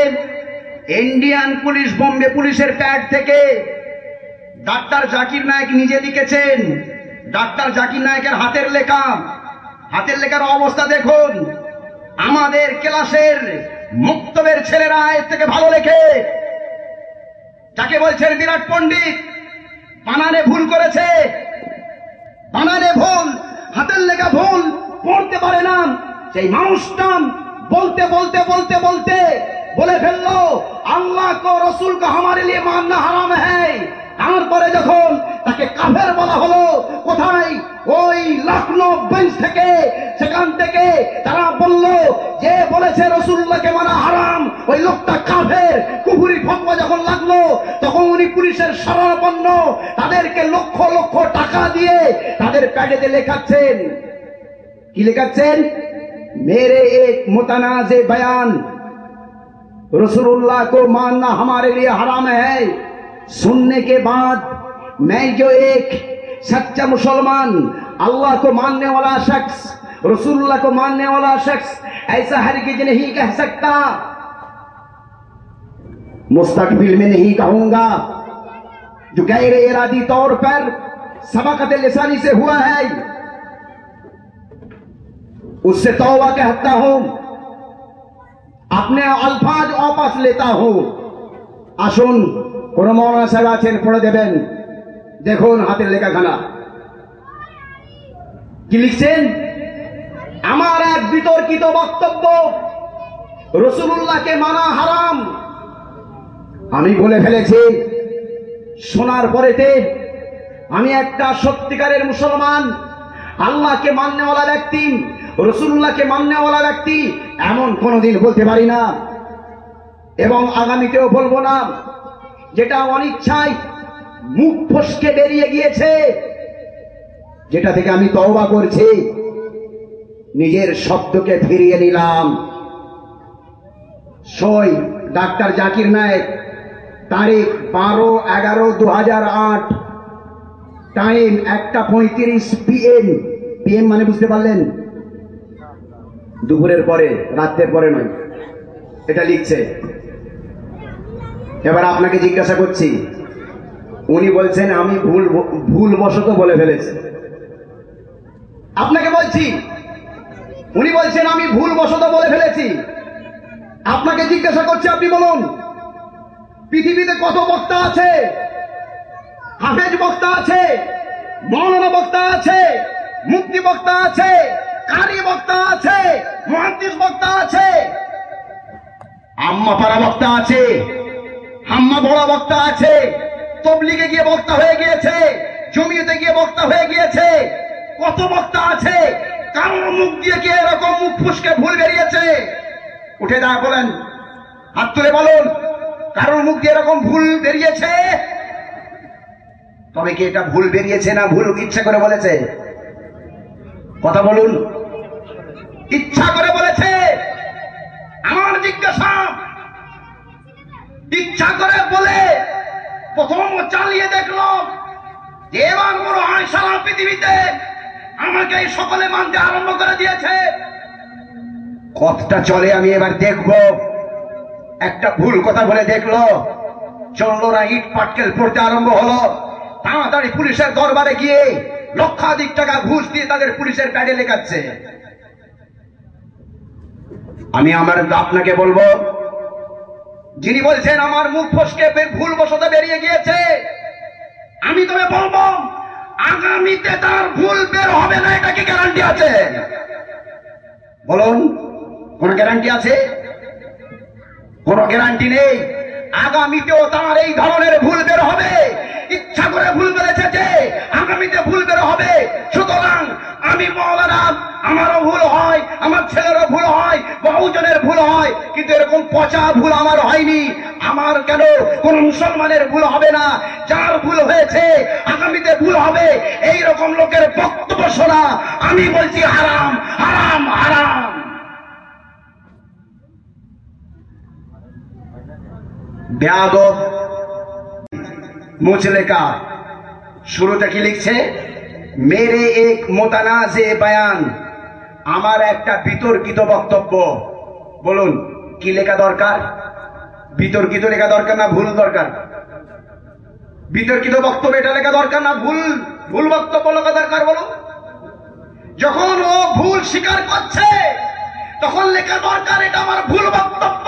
ইন্ডিয়ান পুলিশ বোম্বে পুলিশের প্যাড থেকে ডাক্তার জাকির নায়ক নিজে লিখেছেন ডাক্তার জাকির নায়কের হাতের লেখা হাতের লেখার অবস্থা দেখুন। আমাদের ক্লাসের মুক্তবের ছেলেরা এর থেকে ভালো লেখে। যাকে বলছেন বিরাট পণ্ডিত, বানানে ভুল করেছে। বানানে ভুল, হাতের লেখা ভুল, পড়তে পারে না। সেই মানুষটা বলতে বলতে বলতে বলতে বলে ফেলল, আল্লাহ কো রসুল কো হামারে লিয়ে মাননা হারাম হ্যাঁ তারপরে যখন তাকে কাফের বলা হলো, কোথায়? ওই লখনৌ বেঞ্চ থেকে, সেখান থেকে তারা বলল, যে বলেছে রসুল্লাহকে মানা হারাম, ওই লোকটা কাফের। কুহুরি ফটো যখন লাগল, তখন উনি পুলিশের সরাপন্ন তাদেরকে লক্ষ লক্ষ টাকা দিয়ে তাদের প্যাডেতে লেখাচ্ছেন। কি লেখাচ্ছেন? মেরে এক মোতানাজে বয়ান रसूलुल्लाह को मानना हमारे लिए हराम है। सुनने के बाद मैं जो एक सच्चा मुसलमान, अल्लाह को मानने वाला शख्स, रसूलुल्लाह को मानने वाला शख्स, ऐसा हरगिज नहीं कह सकता। मुस्तकबिल में नहीं कहूँगा। जो गैर इरादी तौर पर सबकत लिसानी से हुआ है, उससे तौबा कहता हूँ। আপনি আলফাজ অপাস লেতা হো আসুন কোনো মৌলানা সাহেব আছেন পড়ে দেবেন দেখুন হাতের লেখাখানা কি লিখছেন আমার এক বিতর্কিত বক্তব্য রসুল্লাহকে মানা হারাম আমি বলে ফেলেছি শোনার পরেতে আমি একটা সত্যিকারের মুসলমান, আল্লাহকে মান্যওয়ালা ব্যক্তি। রসুল্লাহকে মান্যওয়ালা ব্যক্তি এমন কোনোদিন বলতে পারি না। এবং আগামীতেও বলব না, যেটা অনিচ্ছায় মুখ ফসকে বেরিয়ে গিয়েছে, যেটা থেকে আমি তওবা করছি, নিজের শব্দকে ফিরিয়ে নিলাম। সই ডাক্তার জাকির নায়েক, তারিখ বারো এগারো দু আট, টাইম একটা পঁয়ত্রিশ পিএম। পিএম মানে বুঝতে পারলেন? দুপুরের পরে, রাত্রের পরে নয়। এটা লিখছে। এবার আপনাকে জিজ্ঞাসা করছি, উনি বলছেন, আমি ভুল ভুল বশত বলে ফেলেছি। আপনাকে বলছি, উনি বলছেন, আমি ভুল বশত বলে ফেলেছি। আপনাকে জিজ্ঞাসা করছি, আপনি বলুন, পৃথিবীতে কত বক্তা আছে? হাফেজ বক্তা আছে, মৌলানা বক্তা আছে মুক্তি বক্তা আছে মহাদিস বক্তা আছে। আম্মা পাড়া বক্তা আছে। হাম্মা বড় বক্তা আছে। তবলিগে গিয়ে বক্তা হয়ে গিয়েছে। জমিয়েতে গিয়ে বক্তা হয়ে গিয়েছে। কত বক্তা আছে? কারোর মুখ দিয়ে কি এরকম মুখ ফুসকে ভুল বেরিয়েছে? উঠে দা বলেন। হাত তুলে বলুন, কারোর মুখ দিয়ে এরকম ভুল বেরিয়েছে? তবে কি এটা ভুল বেরিয়েছে না ভুল? ইচ্ছে করে বলেছে। কথা বলুন। ইচ্ছা করে বলেছে, আমার জিজ্ঞাসা। ইচ্ছা করে বলে, প্রথম চালিয়ে দেখল যে এবার মনে হয় সারা পৃথিবীতে আমাকে এই সকলে মানতে আরম্ভ করে দিয়েছে। কথাটা চলে, আমি এবার দেখব। একটা ভুল কথা বলে দেখল না, ইট পাটকেল পড়তে আরম্ভ হলো। তাড়াতাড়ি পুলিশের দরবারে গিয়ে লক্ষাধিক টাকা ঘুষ দিয়ে তাদের পুলিশের প্যাডে লেখাচ্ছে। আমি আমার আপনাকে বলব, যিনি বলছেন আমার মুখ ফসকে ভুল বসতে বেরিয়ে গিয়েছে, আমি তবে বলব, আগামীতে তার ভুল বের হবে না, এটা কি গ্যারান্টি আছে? বলুন, কোন গ্যারান্টি আছে? কোন গ্যারান্টি নেই? আগামীতেও তার এই ধরনের ভুল বের হবে। ইচ্ছা করে ভুল বেড়েছে যে, আগামীতে ভুল বের হবে। সুতরাং আমি মৌলানা, আমারও ভুল হয়, আমার ছেলেরও ভুল হয়, বহুজনের ভুল হয়, কিন্তু এরকম পচা ভুল আমার হয়নি। আমার কেন কোন মুসলমানের ভুল হবে না? যার ভুল হয়েছে, আগামীতে ভুল হবে। এই রকম লোকের বক্তব্য শোনা, আমি বলছি হারাম হারাম হারাম। ব্যাদব মুচলেকা। শুরুতে কি লিখছে? মেরে এক মোতানাজে বয়ান, আমার একটা বিতর্কিত বক্তব্য। বলুন, কি লেখা দরকার? বিতর্কিত লেখা দরকার না ভুল দরকার? বিতর্কিত বক্তব্য, এটা লেখা দরকার না ভুল? ভুল বক্তব্য লেখা দরকার বলো যখন ও ভুল স্বীকার করছে, তখন লেখা দরকার, এটা আমার ভুল বক্তব্য।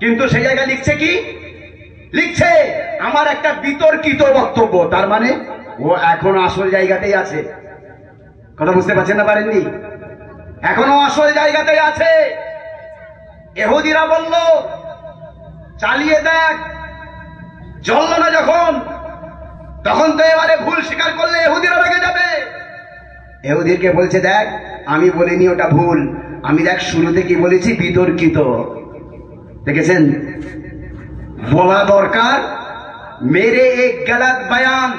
কিন্তু সেই জায়গায় লিখছে কি? লিখছে, আমার একটা বিতর্কিত বক্তব্য। তার মানে ও এখন আসল জায়গাতেই আছে। কথা বুঝতে পারছেন না পারেননি? এখনও আসল জায়গাতেই আছে। এহুদিরা বলল, চালিয়ে দেখ। চলল না যখন, তখন তো এবারে ভুল স্বীকার করলে এহুদিরা রেগে যাবে। এহুদিরকে বলছে, দেখ, আমি বলিনি ওটা ভুল। আমি দেখ, শুরুতে কি বলেছি? বিতর্কিত। দেখেছেন? বলা দরকার, মেরে এক গলত বয়ান।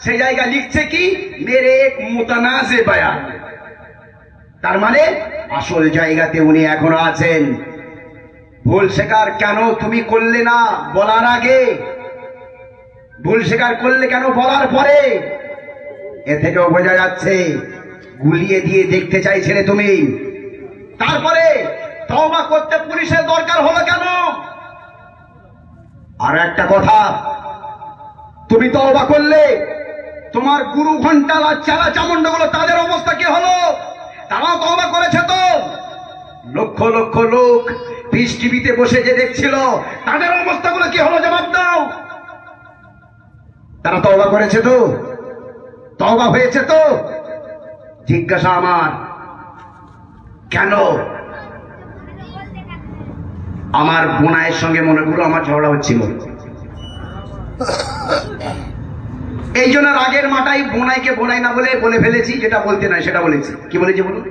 সে জায়গা লিখছে কি? মেরে এক মুতানাজে বয়ান। তার মানে আসল জায়গাতে উনি এখনও আছেন। ভুল স্বীকার কেন তুমি করলে না বলার আগে? ভুল স্বীকার করলে কেন বলার পরে? এ থেকেও বোঝা যাচ্ছে, গুলিয়ে দিয়ে দেখতে চাইছিলে তুমি। তারপরে তওবা করতে পুলিশের দরকার হলো কেন? আর একটা কথা, তুমি তওবা করলে তোমার গুরু ঘন্টালা চালা চামুন্ডগুলো তাদের অবস্থা কি হলো? তারাও তওবা করেছে তো? লক্ষ লক্ষ লোক পিস টিভিতে বসে যে দেখছিল, তাদের অবস্থাগুলো কি হলো জবাব দাও। তারা তওবা করেছে তো? তওবা হয়েছে তো? জিজ্ঞাসা আমার, কেন আমার বোনায়ের সঙ্গে মনে করল আমার ঝগড়া হচ্ছিল। এই জন্য রাগের মাটাই বোনাইকে বোনাই না বলে বলে ফেলেছি, যেটা বলতে নয় সেটা বলেছি। কি বলেছি বলুন?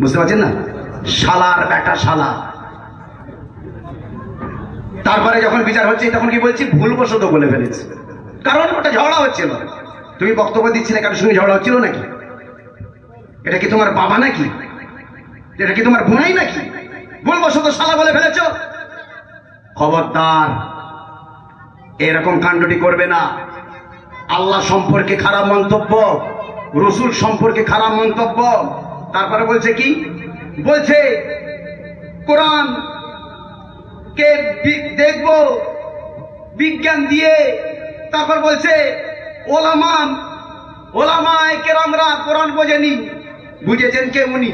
বুঝতে পারছেন না? শালার বেটা শালা। তারপরে যখন বিচার হচ্ছে, তখন কি বলছি? ভুলবশত বলে ফেলেছি। কারণ ওটা ঝগড়া হচ্ছিল। তুমি বক্তব্য দিচ্ছিলে কারোর সঙ্গে ঝগড়া হচ্ছিল নাকি? এটা কি তোমার বাবা নাকি? এটা কি তোমার বোনাই নাকি? ভুলবশত শালা বলে ফেলেছ? খবরদার, এরকম কাণ্ডটি করবে না। আল্লাহ সম্পর্কে খারাপ মন্তব্য, রসুল সম্পর্কে খারাপ মন্তব্য। তারপরে বলছে কি? বলছে, কোরআন কে দেখব, বিজ্ঞান দিয়ে। তারপর বলছে ওলামান ওলামায় কেরামরা কোরআন বোঝেনি। বুঝেছেন কে উনি?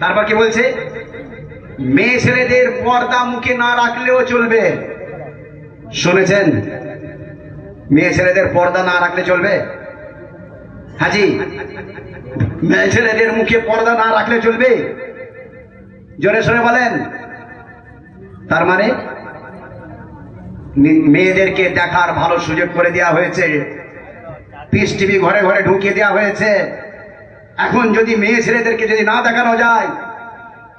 তারপর কি বলছে? মেয়ে ছেলেদের পর্দা মুখে না রাখলেও চলবে। শুনেছেন? মেয়ে ছেলেদের পর্দা না রাখলে চলবে? হাজি মেয়ে ছেলেদের মুখে পর্দা না রাখলে চলবে? জোরে সরে বলেন। তার মানে মেয়েদেরকে দেখার ভালো সুযোগ করে দেওয়া হয়েছে। পিস টিভি ঘরে ঘরে ঢুকিয়ে দেওয়া হয়েছে। এখন যদি মেয়ে ছেলেদেরকে যদি না দেখানো যায়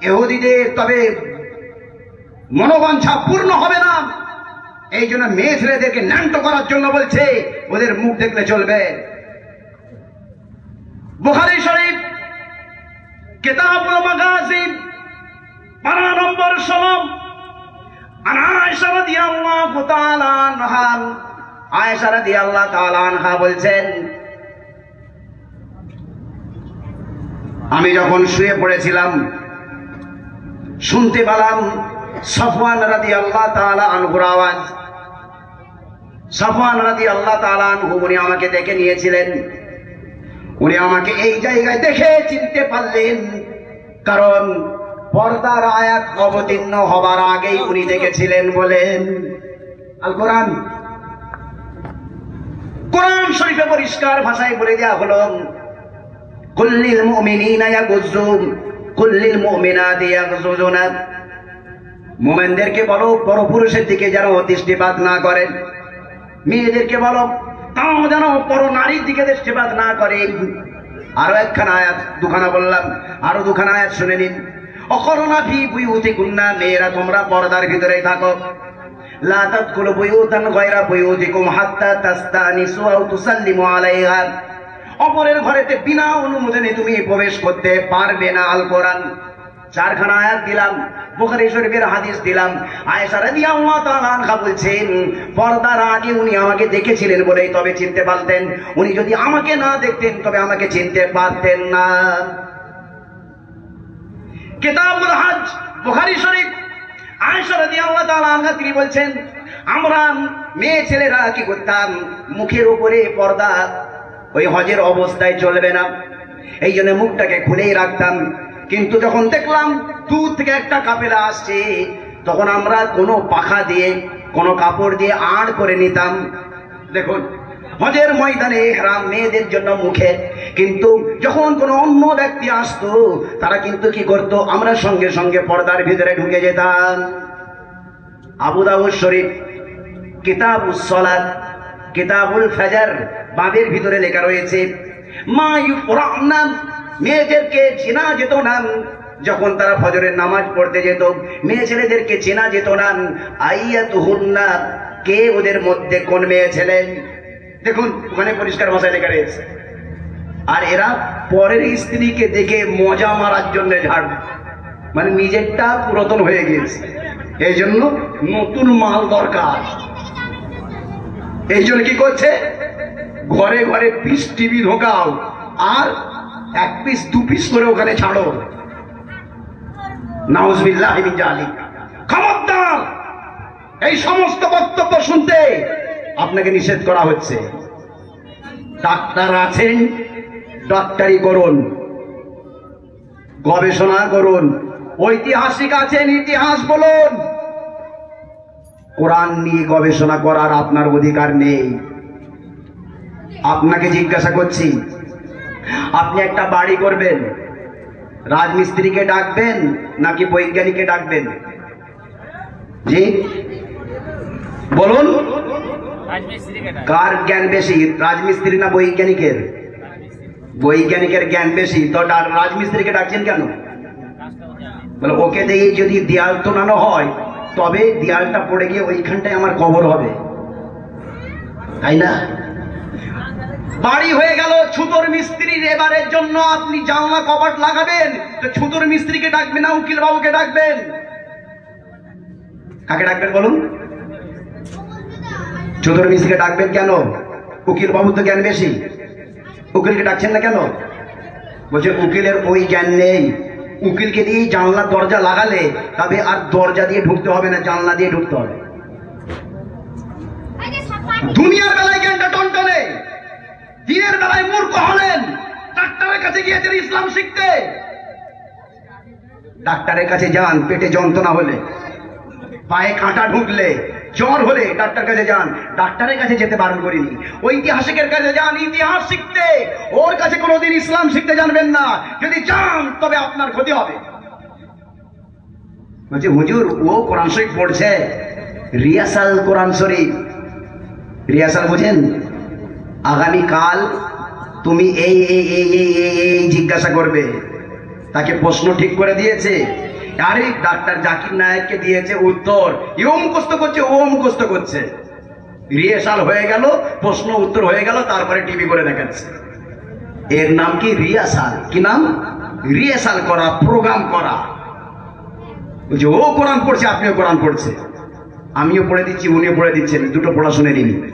এহুদিদের তবে মনোবাঞ্ছা পূর্ণ হবে না। এই জন্য মেয়ে ছেলেদেরকে ন্যান্ত করার জন্য বলছে, ওদের মুখ দেখলে চলবে। বুহারি শরীফ বলছেন, আমি যখন শুয়ে পড়েছিলাম শুনতে পেলাম সফওয়ান আল্লাহ তাআলা আনহুর আওয়াজ। সফওয়ান আল্লাহ তাআলা আনহু, উনি আমাকে দেখে নিয়েছিলেন। উনি আমাকে এই জায়গায় দেখে চিনতে পারলেন, কারণ পর্দার আয়াত অবতীর্ণ হবার আগেই উনি দেখেছিলেন বলেন, আল কোরআন। কোরআন শরীফে পরিষ্কার ভাষায় বলে দেওয়া হলো, কুল্লিল মুমিনিনা ইয়াগুযু কুল্লিল মুমিনাতি ইয়াগুযুনা মুমিনদেরকে বলো পরপুরুষের দিকে যেন দৃষ্টিপাত না করেন মেয়েদেরকে বলো তাও যেন পর নারীর দিকে দৃষ্টিপাত না করে। আরও একখানা আয়াত, দুখানা বললাম, আরও দুখানা আয়াত শুনে নিন। অকরণা ফি বুয়ুতি কুন্না মেয়েরা তোমরা পর্দার ভিতরে থাকো। লা তাদখুলু বুয়ুতান গায়রা বুয়ুতিকুম হাত্তা তাস্তানিসু আও তুসাল্লিমু আলাইহা। অপরের ঘরেতে বিনা অনুমোদনে তুমি প্রবেশ করতে পারবে না আল কোরআন চারখানা আয়াত দিলাম, বুখারী শরীফের হাদিস দিলাম। আয়েশা রাদিয়াল্লাহু তাআলা আনহা বলছেন, পর্দার আগে উনি আমাকে দেখেছিলেন বলেই তবে চিনতে পারতেন। উনি যদি আমাকে না দেখতেন, তবে আমাকে চিনতে পারতেন না। কিতাবুল হজ, বুখারী শরীফ, আয়েশা রাদিয়াল্লাহু তাআলা আনহা তিনি বলছেন, আমরা মেয়ে ছেলেরা কি করতাম? মুখের উপরে পর্দা ওই হজের অবস্থায় চলবে না। এই জন্য মুখটাকে খুলেই রাখতাম। কিন্তু যখন দেখলাম দূর থেকে একটা কাপেলা আসছে, তখন আমরা কোনো পাখা দিয়ে, কোনো কাপড় দিয়ে আড় করে নিতাম। দেখুন, হজের ময়দানে হেরাম মেয়েদের জন্য মুখে। কিন্তু যখন কোনো অন্য ব্যক্তি আসতো, তারা কিন্তু কি করত? আমরা সঙ্গে সঙ্গে পর্দার ভিতরে ঢুকে যেতাম। আবু দাউদ শরীফ, কিতাবুস সলাত, কিতাবুল ফাজার বাবের ভিতরে লেখা রয়েছে, মা মেয়েদেরকে চেনা যেত না। যখন তারা ফজরের নামাজ পড়তে যেত, মেয়ে ছেলেদেরকে চেনা যেত না। আইয়াতুহুন্না, কে ওদের মধ্যে কোন মেয়ে ছেলে? দেখুন, ওখানে পরিষ্কার ভাষায় লেখা রয়েছে। আর এরা পরের স্ত্রীকে দেখে মজা মারার জন্য ঝাড় মানে নিজেরটা পুরাতন হয়ে গিয়েছে। এই জন্য নতুন মাল দরকার। এই জন্য কি করছে? ঘরে ঘরে পিস টিভি ঢোকাও, আর এক পিস দু পিস করে ওখানে ছাড়ো। খবরদার, এই সমস্ত বক্তব্য শুনতে আপনাকে নিষেধ করা হচ্ছে। ডাক্তার আছেন, ডাক্তারি করুন, গবেষণা করুন, ঐতিহাসিক আছেন, ইতিহাস বলুন। কোরআন নিয়ে গবেষণা করার আপনার অধিকার নেই। আপনাকে জিজ্ঞাসা করছি, আপনি একটা বাড়ি করবেন, রাজমিস্ত্রিকে ডাকবেন নাকি বৈজ্ঞানিককে ডাকবেন? জি? বলুন। কার জ্ঞান বেশি, রাজমিস্ত্রি না বৈজ্ঞানিকের? বৈজ্ঞানিকের জ্ঞান বেশি, তো রাজমিস্ত্রিকে ডাকছেন কেন? বলে, ওকে দিয়ে যদি দেয়াল তোলানো হয়, তবে দেয়ালটা পড়ে গিয়ে ওইখানটায় আমার কবর হবে। তাই না? বাড়ি হয়ে গেল ছুতোর মিস্ত্রির এবারের জন্য। আপনি জানলা কবাট লাগাবেন তো ছুতোর মিস্ত্রিকে ডাকবেন না উকিল বাবুকে ডাকবেন। কাকে ডাকবেন বলুন? ছুতোর মিস্ত্রিকে ডাকবেন কেন? উকিল বাবু তো জ্ঞান বেশি। উকিলকে ডাকছেন না কেন? বলছে উকিলের ওই জ্ঞান নেই। উকিলকে দিয়ে জানলা দরজা লাগালে তবে আর দরজা দিয়ে ঢুকতে হবে না জানলা দিয়ে ঢুকতে হবে। দুনিয়ার বেলায় জ্ঞানটা টনটনে। দিনের বেলায় মূর্খ হলেন। ডাক্তারের কাছে গিয়েছেন ইসলাম শিখতে। ডাক্তারের কাছে যান, পেটে যন্ত্রণা হলে। পায়ে কাঁটা ঢুকলে, জ্বর হলে ডাক্তার কাছে যান। ডাক্তারের কাছে যেতে বারণ করিনি। ঐতিহাসিকের কাছে যান, ইতিহাস শিখতে। ওর কাছে কোনোদিন ইসলাম শিখতে জানবেন না। যদি যান, তবে আপনার ক্ষতি হবে। বলছে, হুজুর, ও কোরআন শরীফ পড়ছে। রিয়াসাল কোরআন শরীফ। রিয়াসাল বুঝেন আগামীকাল তুমি এই এই এই এই এই এই জিজ্ঞাসা করবে। তাকে প্রশ্ন ঠিক করে দিয়েছে। আরে, ডাক্তার জাকির নায়ককে দিয়েছে উত্তর। ইও মুখস্থ করছে, ও মুখস্থ করছে। রিহার্সাল হয়ে গেল, প্রশ্ন উত্তর হয়ে গেল, তারপরে টিভি করে দেখাচ্ছে। এর নাম কি? রিহার্সাল। কি নাম? রিহার্সাল করা, প্রোগ্রাম করা। বলছে, ও কোরআন পড়ছে, আপনিও কোরআন পড়ছে আমিও পড়ে দিচ্ছি, উনিও পড়ে দিচ্ছেন, দুটো পড়া শুনে নিন।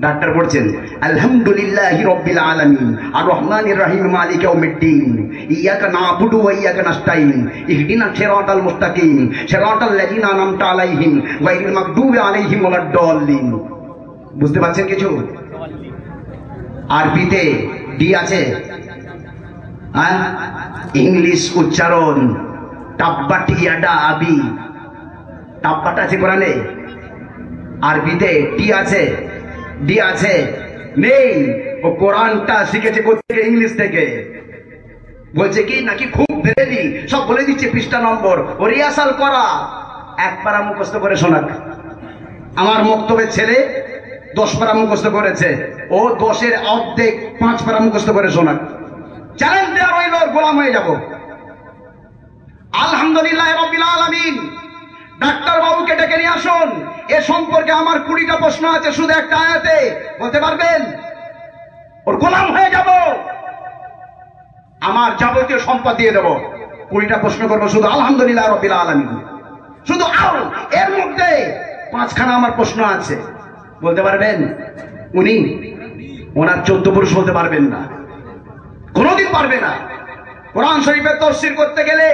ডাক্তার পড়ছেন আলহামদুলিল্লাহ রব্বিল আলামিন, আর রহমানির রহিম মালিক ইয়াউমিদ্দিন। ইয়াকা নাবুদু ওয়া ইয়াকা নাস্তাইন ইহদিনা সিরাতাল মুস্তাকিম। সিরাতাল লাযিনা আনআমতা আলাইহিম, গায়রিল মাগদুবি আলাইহিম ওয়ালাদ-দাল্লিন বুঝতে পারছেন কিছু? আরবিতে ডি আছে। হ্যাঁ? ইংলিশ উচ্চারণ টাব্বাটি ইয়াডা আবি। টাব্বাটা আছে কোরআনে? আরবিতে টি আছে। আছে। নেই। ও কোরআনটা শিখেছে কোথেকে ইংলিশ থেকে। বলছে কি, নাকি খুব বেরেলি সব বলে দিচ্ছে পৃষ্ঠা নম্বর। ও রিহার্সাল করা। এক পারা মুখস্থ করে শোনাক। আমার মক্তবের ছেলে দশ পারা মুখস্থ করেছে। ও দশের অর্ধেক পাঁচ পারা মুখস্থ করে শোনাক। চ্যালেঞ্জ দেওয়া গোলাম হয়ে যাব। আলহামদুলিল্লাহ রবিল আলমিন। ডাক্তার বাবুকে ডেকে নিয়ে আসুন। এ সম্পর্কে আমার কুড়িটা প্রশ্ন আছে, শুধু একটা আয়াতে। বলতে পারবেন? ওর গোলাম হয়ে যাব। আমার যাবতীয় সম্পদ দিয়ে দেব। কুড়িটা প্রশ্ন করব, শুধু আলহামদুলিল্লাহ রবিল আলমিন। শুধু আল, এর মধ্যে পাঁচখানা আমার প্রশ্ন আছে। বলতে পারবেন? উনি ওনার চোদ্দ পুরুষ বলতে পারবেন না। কোনোদিন পারবে না। কোরআন শরীফের তফসির করতে গেলে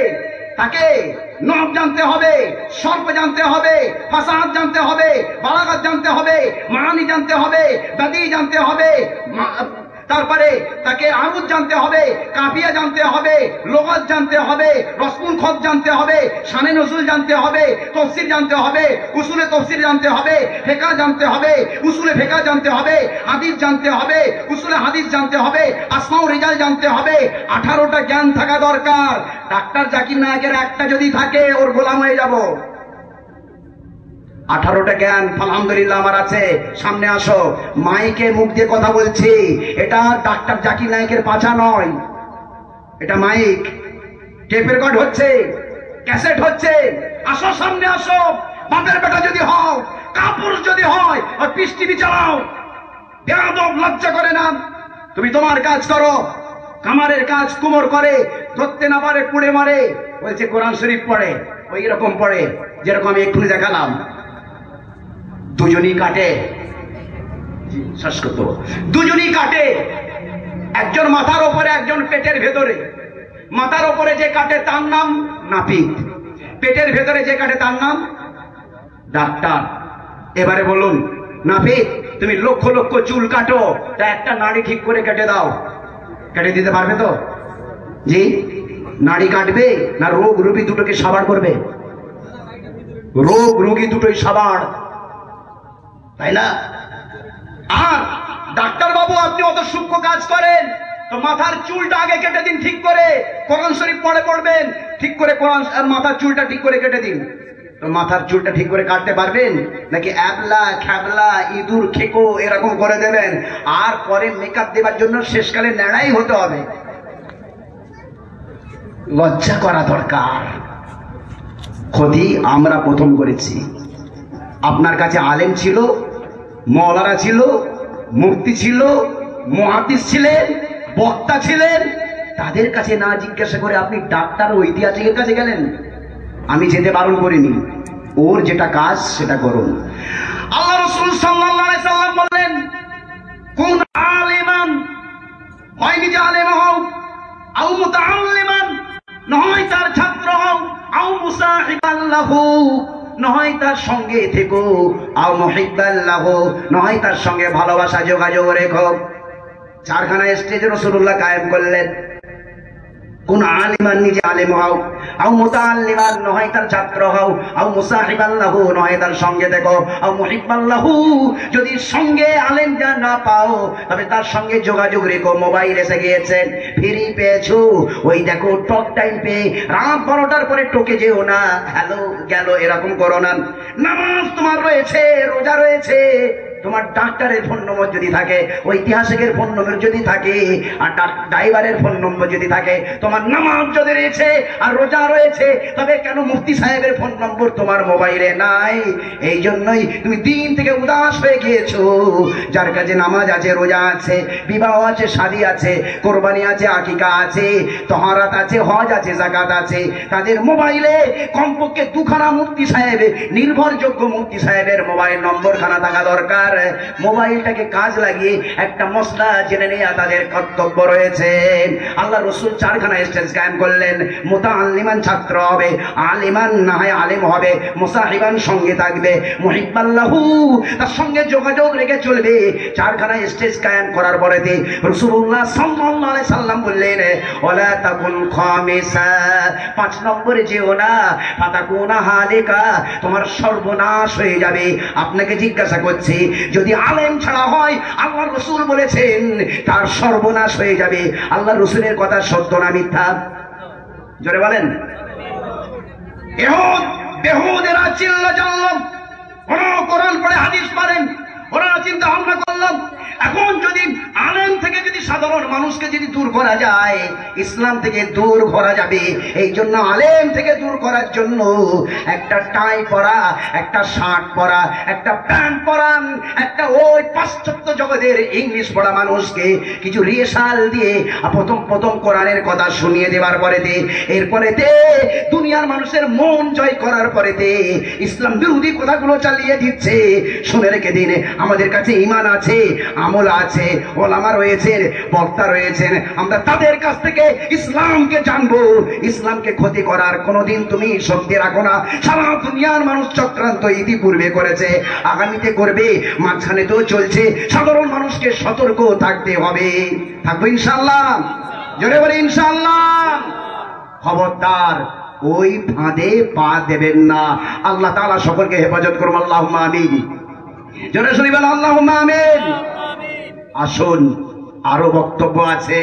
তাকে নব জানতে হবে, সর্প জানতে হবে, ফাসাদ জানতে হবে, বালাগাত জানতে হবে মানি জানতে হবে, দাদি জানতে হবে তারপরে তাকে আরুদ জানতে হবে কাফিয়া জানতে হবে লোগাত জানতে হবে রসমুল খত জানতে হবে শানে নজরুল জানতে হবে তফসির জানতে হবে উসুলে তফসির জানতে হবে ফেকা জানতে হবে উসুলে ফেকা জানতে হবে হাদিস জানতে হবে উসুলে হাদিস জানতে হবে আসমাউ রিজাল জানতে হবে আঠারোটা জ্ঞান থাকা দরকার ডাক্তার জাকির নায়কের একটা যদি থাকে ওর গোলাম হয়ে যাব আঠারোটা জ্ঞান, আলহামদুলিল্লাহ আমার আছে। সামনে আসো। মাইকে মুখ দিয়ে কথা বলছি। এটা ডাক্তার জাকির নায়কের পাছা নয়। এটা মাইক। টেপ রেকর্ড হচ্ছে। ক্যাসেট হচ্ছে। আসো, সামনে আসো। বাপের বেটা যদি হও কাপড় যদি হয়, আর পিস টিভি চালাও। বেয়াদব, লজ্জা করে না। তুমি তোমার কাজ করো। কামারের কাজ কুমোর করে। ধরতে না পারে, কুড়ে মারে। বলছে, কোরআন শরীফ পড়ে। ওই রকম পড়ে। যেরকম আমি এক্ষুনি দেখালাম। দুজনই কাটে। করতে দুজনই কাটে। একজন মাথার ওপরে, একজন পেটের ভেতরে। মাথার ওপরে যে কাটে তার নাম নাপিত। পেটের ভেতরে যে কাটে তার নাম ডাক্তার। এবারে বলুন, নাপিত, তুমি লক্ষ লক্ষ চুল কাটো, তা একটা নাড়ি ঠিক করে কেটে দাও। কেটে দিতে পারবে তো? জি? নাড়ি কাটবে না রোগ রুগী দুটোকে সাবার করবে? রোগ রুগী দুটোই সাবার তাই না? আর ডাক্তার বাবু, আপনি অত সূক্ষ্ম কাজ করেন, তো মাথার চুলটা আগে কেটে দিন ঠিক করে। কোরআন শরীফ পড়ে পড়বেন, ঠিক করে কোরআন মাথার চুলটা ঠিক করে কেটে দিন। তো মাথার চুলটা ঠিক করে কাটতে পারবেন? নাকি অ্যাবলা, খ্যাবলা, ইঁদুর, খেকো এরকম করে দেবেন? আর পরে মেকআপ দেবার জন্য শেষকালে ন্যাড়াই হতে হবে। লজ্জা করা দরকার। ক্ষতি আমরা প্রথম করেছি। আপনার কাছে আলেম ছিল মৌলানা ছিল মুক্তি ছিল, মহাদিস ছিলেন, বক্তা ছিলেন। তাদের কাছে না জিজ্ঞাসা করে আপনি ডাক্তার ও ঐতিহাসিকের কাছে গেলেন? আমি যেতে বারণ করিনি। ওর যেটা কাজ, সেটা করুন। আল্লাহ রসুল সাল্লাম বললেন, কোন আলেমান হয় নিজে আলেম হও, আও মুতাআল্লিমান, নয় তার ছাত্র হও, আও মুসাহিবান লাহু নয় তার সঙ্গে থেকো। আও মহিবাল্লাহ নহয় তার সঙ্গে ভালোবাসা যোগাযোগ রেখো। চারখানা স্টেজে রসুল্লাহ কায়েম করলেন। কোন আলিমান নিজে আলেম হও, আও মুতাআল্লিমান নয় তার ছাত্র হও, আও মুসাহিবান লাহু নয় তার সঙ্গে দেখো, আও মুহিব্বান লাহু যদি সঙ্গে আলেম যা না পাও, তবে তার সঙ্গে যোগাযোগ রেখো, মোবাইল এসে গিয়েছেন ফ্রি পেয়েছ, ওই দেখো টক টাইম পেয়ে রাত বারোটার পরে টোকে যেও না, হ্যালো, গেল, এরকম করো না। নামাজ তোমার রয়েছে, রোজা রয়েছে। তোমার ডাক্তারের ফোন নম্বর যদি থাকে, ঐতিহাসিকের ফোন নম্বর যদি থাকে, আর ড্রাইভারের ফোন নম্বর যদি থাকে, তোমার নামাজ যদি রয়েছে, আর রোজা রয়েছে, তবে কেন মুফতি সাহেবের ফোন নম্বর তোমার মোবাইলে নাই? এই জন্যই তুমি দিন থেকে উদাস হয়ে গিয়েছো। যার কাছে নামাজ আছে, রোজা আছে, বিবাহ আছে, শাদী আছে, কোরবানি আছে, আকিকা আছে, তহারাত আছে, হজ আছে জাকাত আছে, তাদের মোবাইলে কমপক্ষে দুখানা মুফতি সাহেব নির্ভরযোগ্য মুফতি সাহেবের মোবাইল নম্বরখানা থাকা দরকার। মোবাইলটাকে কাজ লাগিয়ে একটা মশলা জেনে নেওয়া তাদের কর্তব্য রয়েছে। আল্লাহ রসুল চারখানা স্টেজ কায়েম করলেন মোতা আলিমান ছাত্র হবে, আলিমান না হয় আলিম হবে, মোসাহিবান সঙ্গে থাকবে মহিবাল্লাহু তার সঙ্গে যোগাযোগ রেখে চলবে। চারখানা স্টেজ কায়েম করার পরেতে রসুল্লাহ আলাইহি সাল্লাম বললেন, ওলা তাকুন খামিসা পাঁচ নম্বরে যেও না, ফাতাকুনা হালিকা তোমার সর্বনাশ হয়ে যাবে। আপনাকে জিজ্ঞাসা করছি যদি আলেম ছাড়া হয় আল্লাহ রসুল বলেছেন, তার সর্বনাশ হয়ে যাবে। আল্লাহ রসুলের কথা সত্য না মিথ্যা? জোরে বলেন। এহুদ কোরআন পড়ে, হাদিস পারেন ওরা চিন্তা ভাবনা করলাম। এখন যদি আলেম থেকে যদি সাধারণ মানুষকে যদি দূর করা যায়, ইসলাম থেকে দূর করা যাবে। এই জন্য আলেম থেকে দূর করার জন্য একটা টাই পরা, একটা শার্ট পরা, একটা প্যান্ট পরান একটা ওই পাশ্চাত্য জগতের ইংলিশ পড়া মানুষকে কিছু রিয়েশাল দিয়ে প্রথম প্রথম কোরআনের কথা শুনিয়ে দেওয়ার এরপরে দে দুনিয়ার মানুষের মন জয় করার পরে দে ইসলাম বিরোধী কথাগুলো চালিয়ে দিচ্ছে। শুনে রেখে দিন, আমাদের কাছে ইমান আছে আমল আছে, ওলামা রয়েছেন, বক্তা রয়েছেন। আমরা তাদের কাছ থেকে ইসলামকে জানব। ইসলামকে ক্ষতি করার কোনোদিন তুমি শক্তি রাখো না। সারা দুনিয়ার মানুষ চক্রান্ত ইতিপূর্বে করেছে। আগামীতে করবে, মাঝখানে তো চলছে। সাধারণ মানুষকে সতর্ক থাকতে হবে। থাকব ইনশাল্লাহ জোরে বলে ইনশাল্লাহ খবরদার, ওই ফাঁদে পা দেবেন না। আল্লাহ তালা সকলকে হেফাজত করব আল্লাহ আমিন। জোরে শুনিবেন আল্লাহ আমিন। আসুন, আরও বক্তব্য আছে।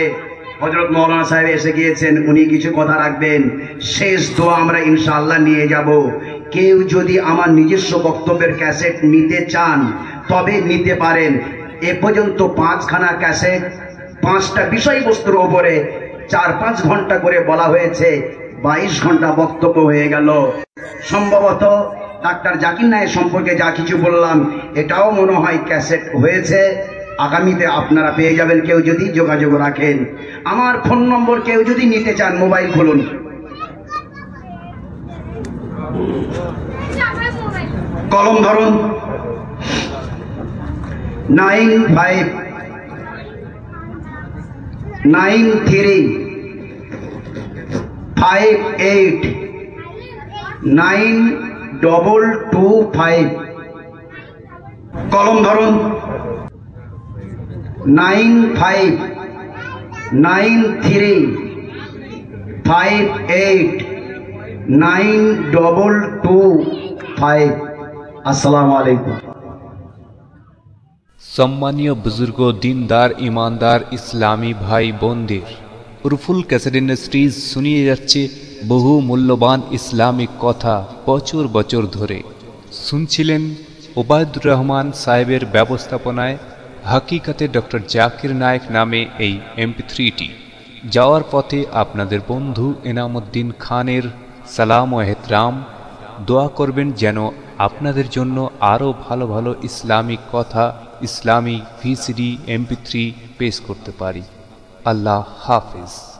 হজরত মৌলানা সাহেব এসে গিয়েছেন, উনি কিছু কথা রাখবেন। শেষ দোয়া আমরা ইনশাল্লাহ নিয়ে যাব। কেউ যদি আমার নিজস্ব বক্তব্যের ক্যাসেট নিতে চান, তবে নিতে পারেন। এ পর্যন্ত পাঁচখানা ক্যাসেট, পাঁচটা বিষয়বস্তুর ওপরে চার পাঁচ ঘণ্টা করে বলা হয়েছে, বাইশ ঘণ্টা বক্তব্য হয়ে গেল। সম্ভবত ডাক্তার জাকির নায়ের সম্পর্কে যা কিছু বললাম, এটাও মনে হয় ক্যাসেট হয়েছে। আগামীতে আপনারা পেয়ে যাবেন কেউ যদি যোগাযোগ রাখেন। আমার ফোন নম্বর কেউ যদি নিতে চান, মোবাইল খুলুন। কলম ধরুন। Nine five, nine three, five eight, nine double two five. কলম ধরুন। Nine five, nine three, five eight, nine double two five. আসসালামু আলাইকুম। সম্মানীয় বুজুর্গ, দিনদার, ইমানদার, ইসলামী ভাই, বোনদের উরফুল ক্যাসেট ইন্ডাস্ট্রিজ শুনিয়ে যাচ্ছে বহু মূল্যবান ইসলামিক কথা বছর বছর ধরে। শুনছিলেন ওবায়দুর রহমান সাহেবের ব্যবস্থাপনায় হাকিকাতে ডক্টর জাকির নায়েক নামে এই এমপি থ্রিটি। যাওয়ার পথে আপনাদের বন্ধু এনামুদ্দিন খানের সালাম ও এহতরাম। দোয়া করবেন যেন আপনাদের জন্য আরও ভালো ভালো ইসলামিক কথা ইসলামিক ভিসিডি এমপি থ্রি পেশ করতে পারি। আল্লাহ হাফিজ।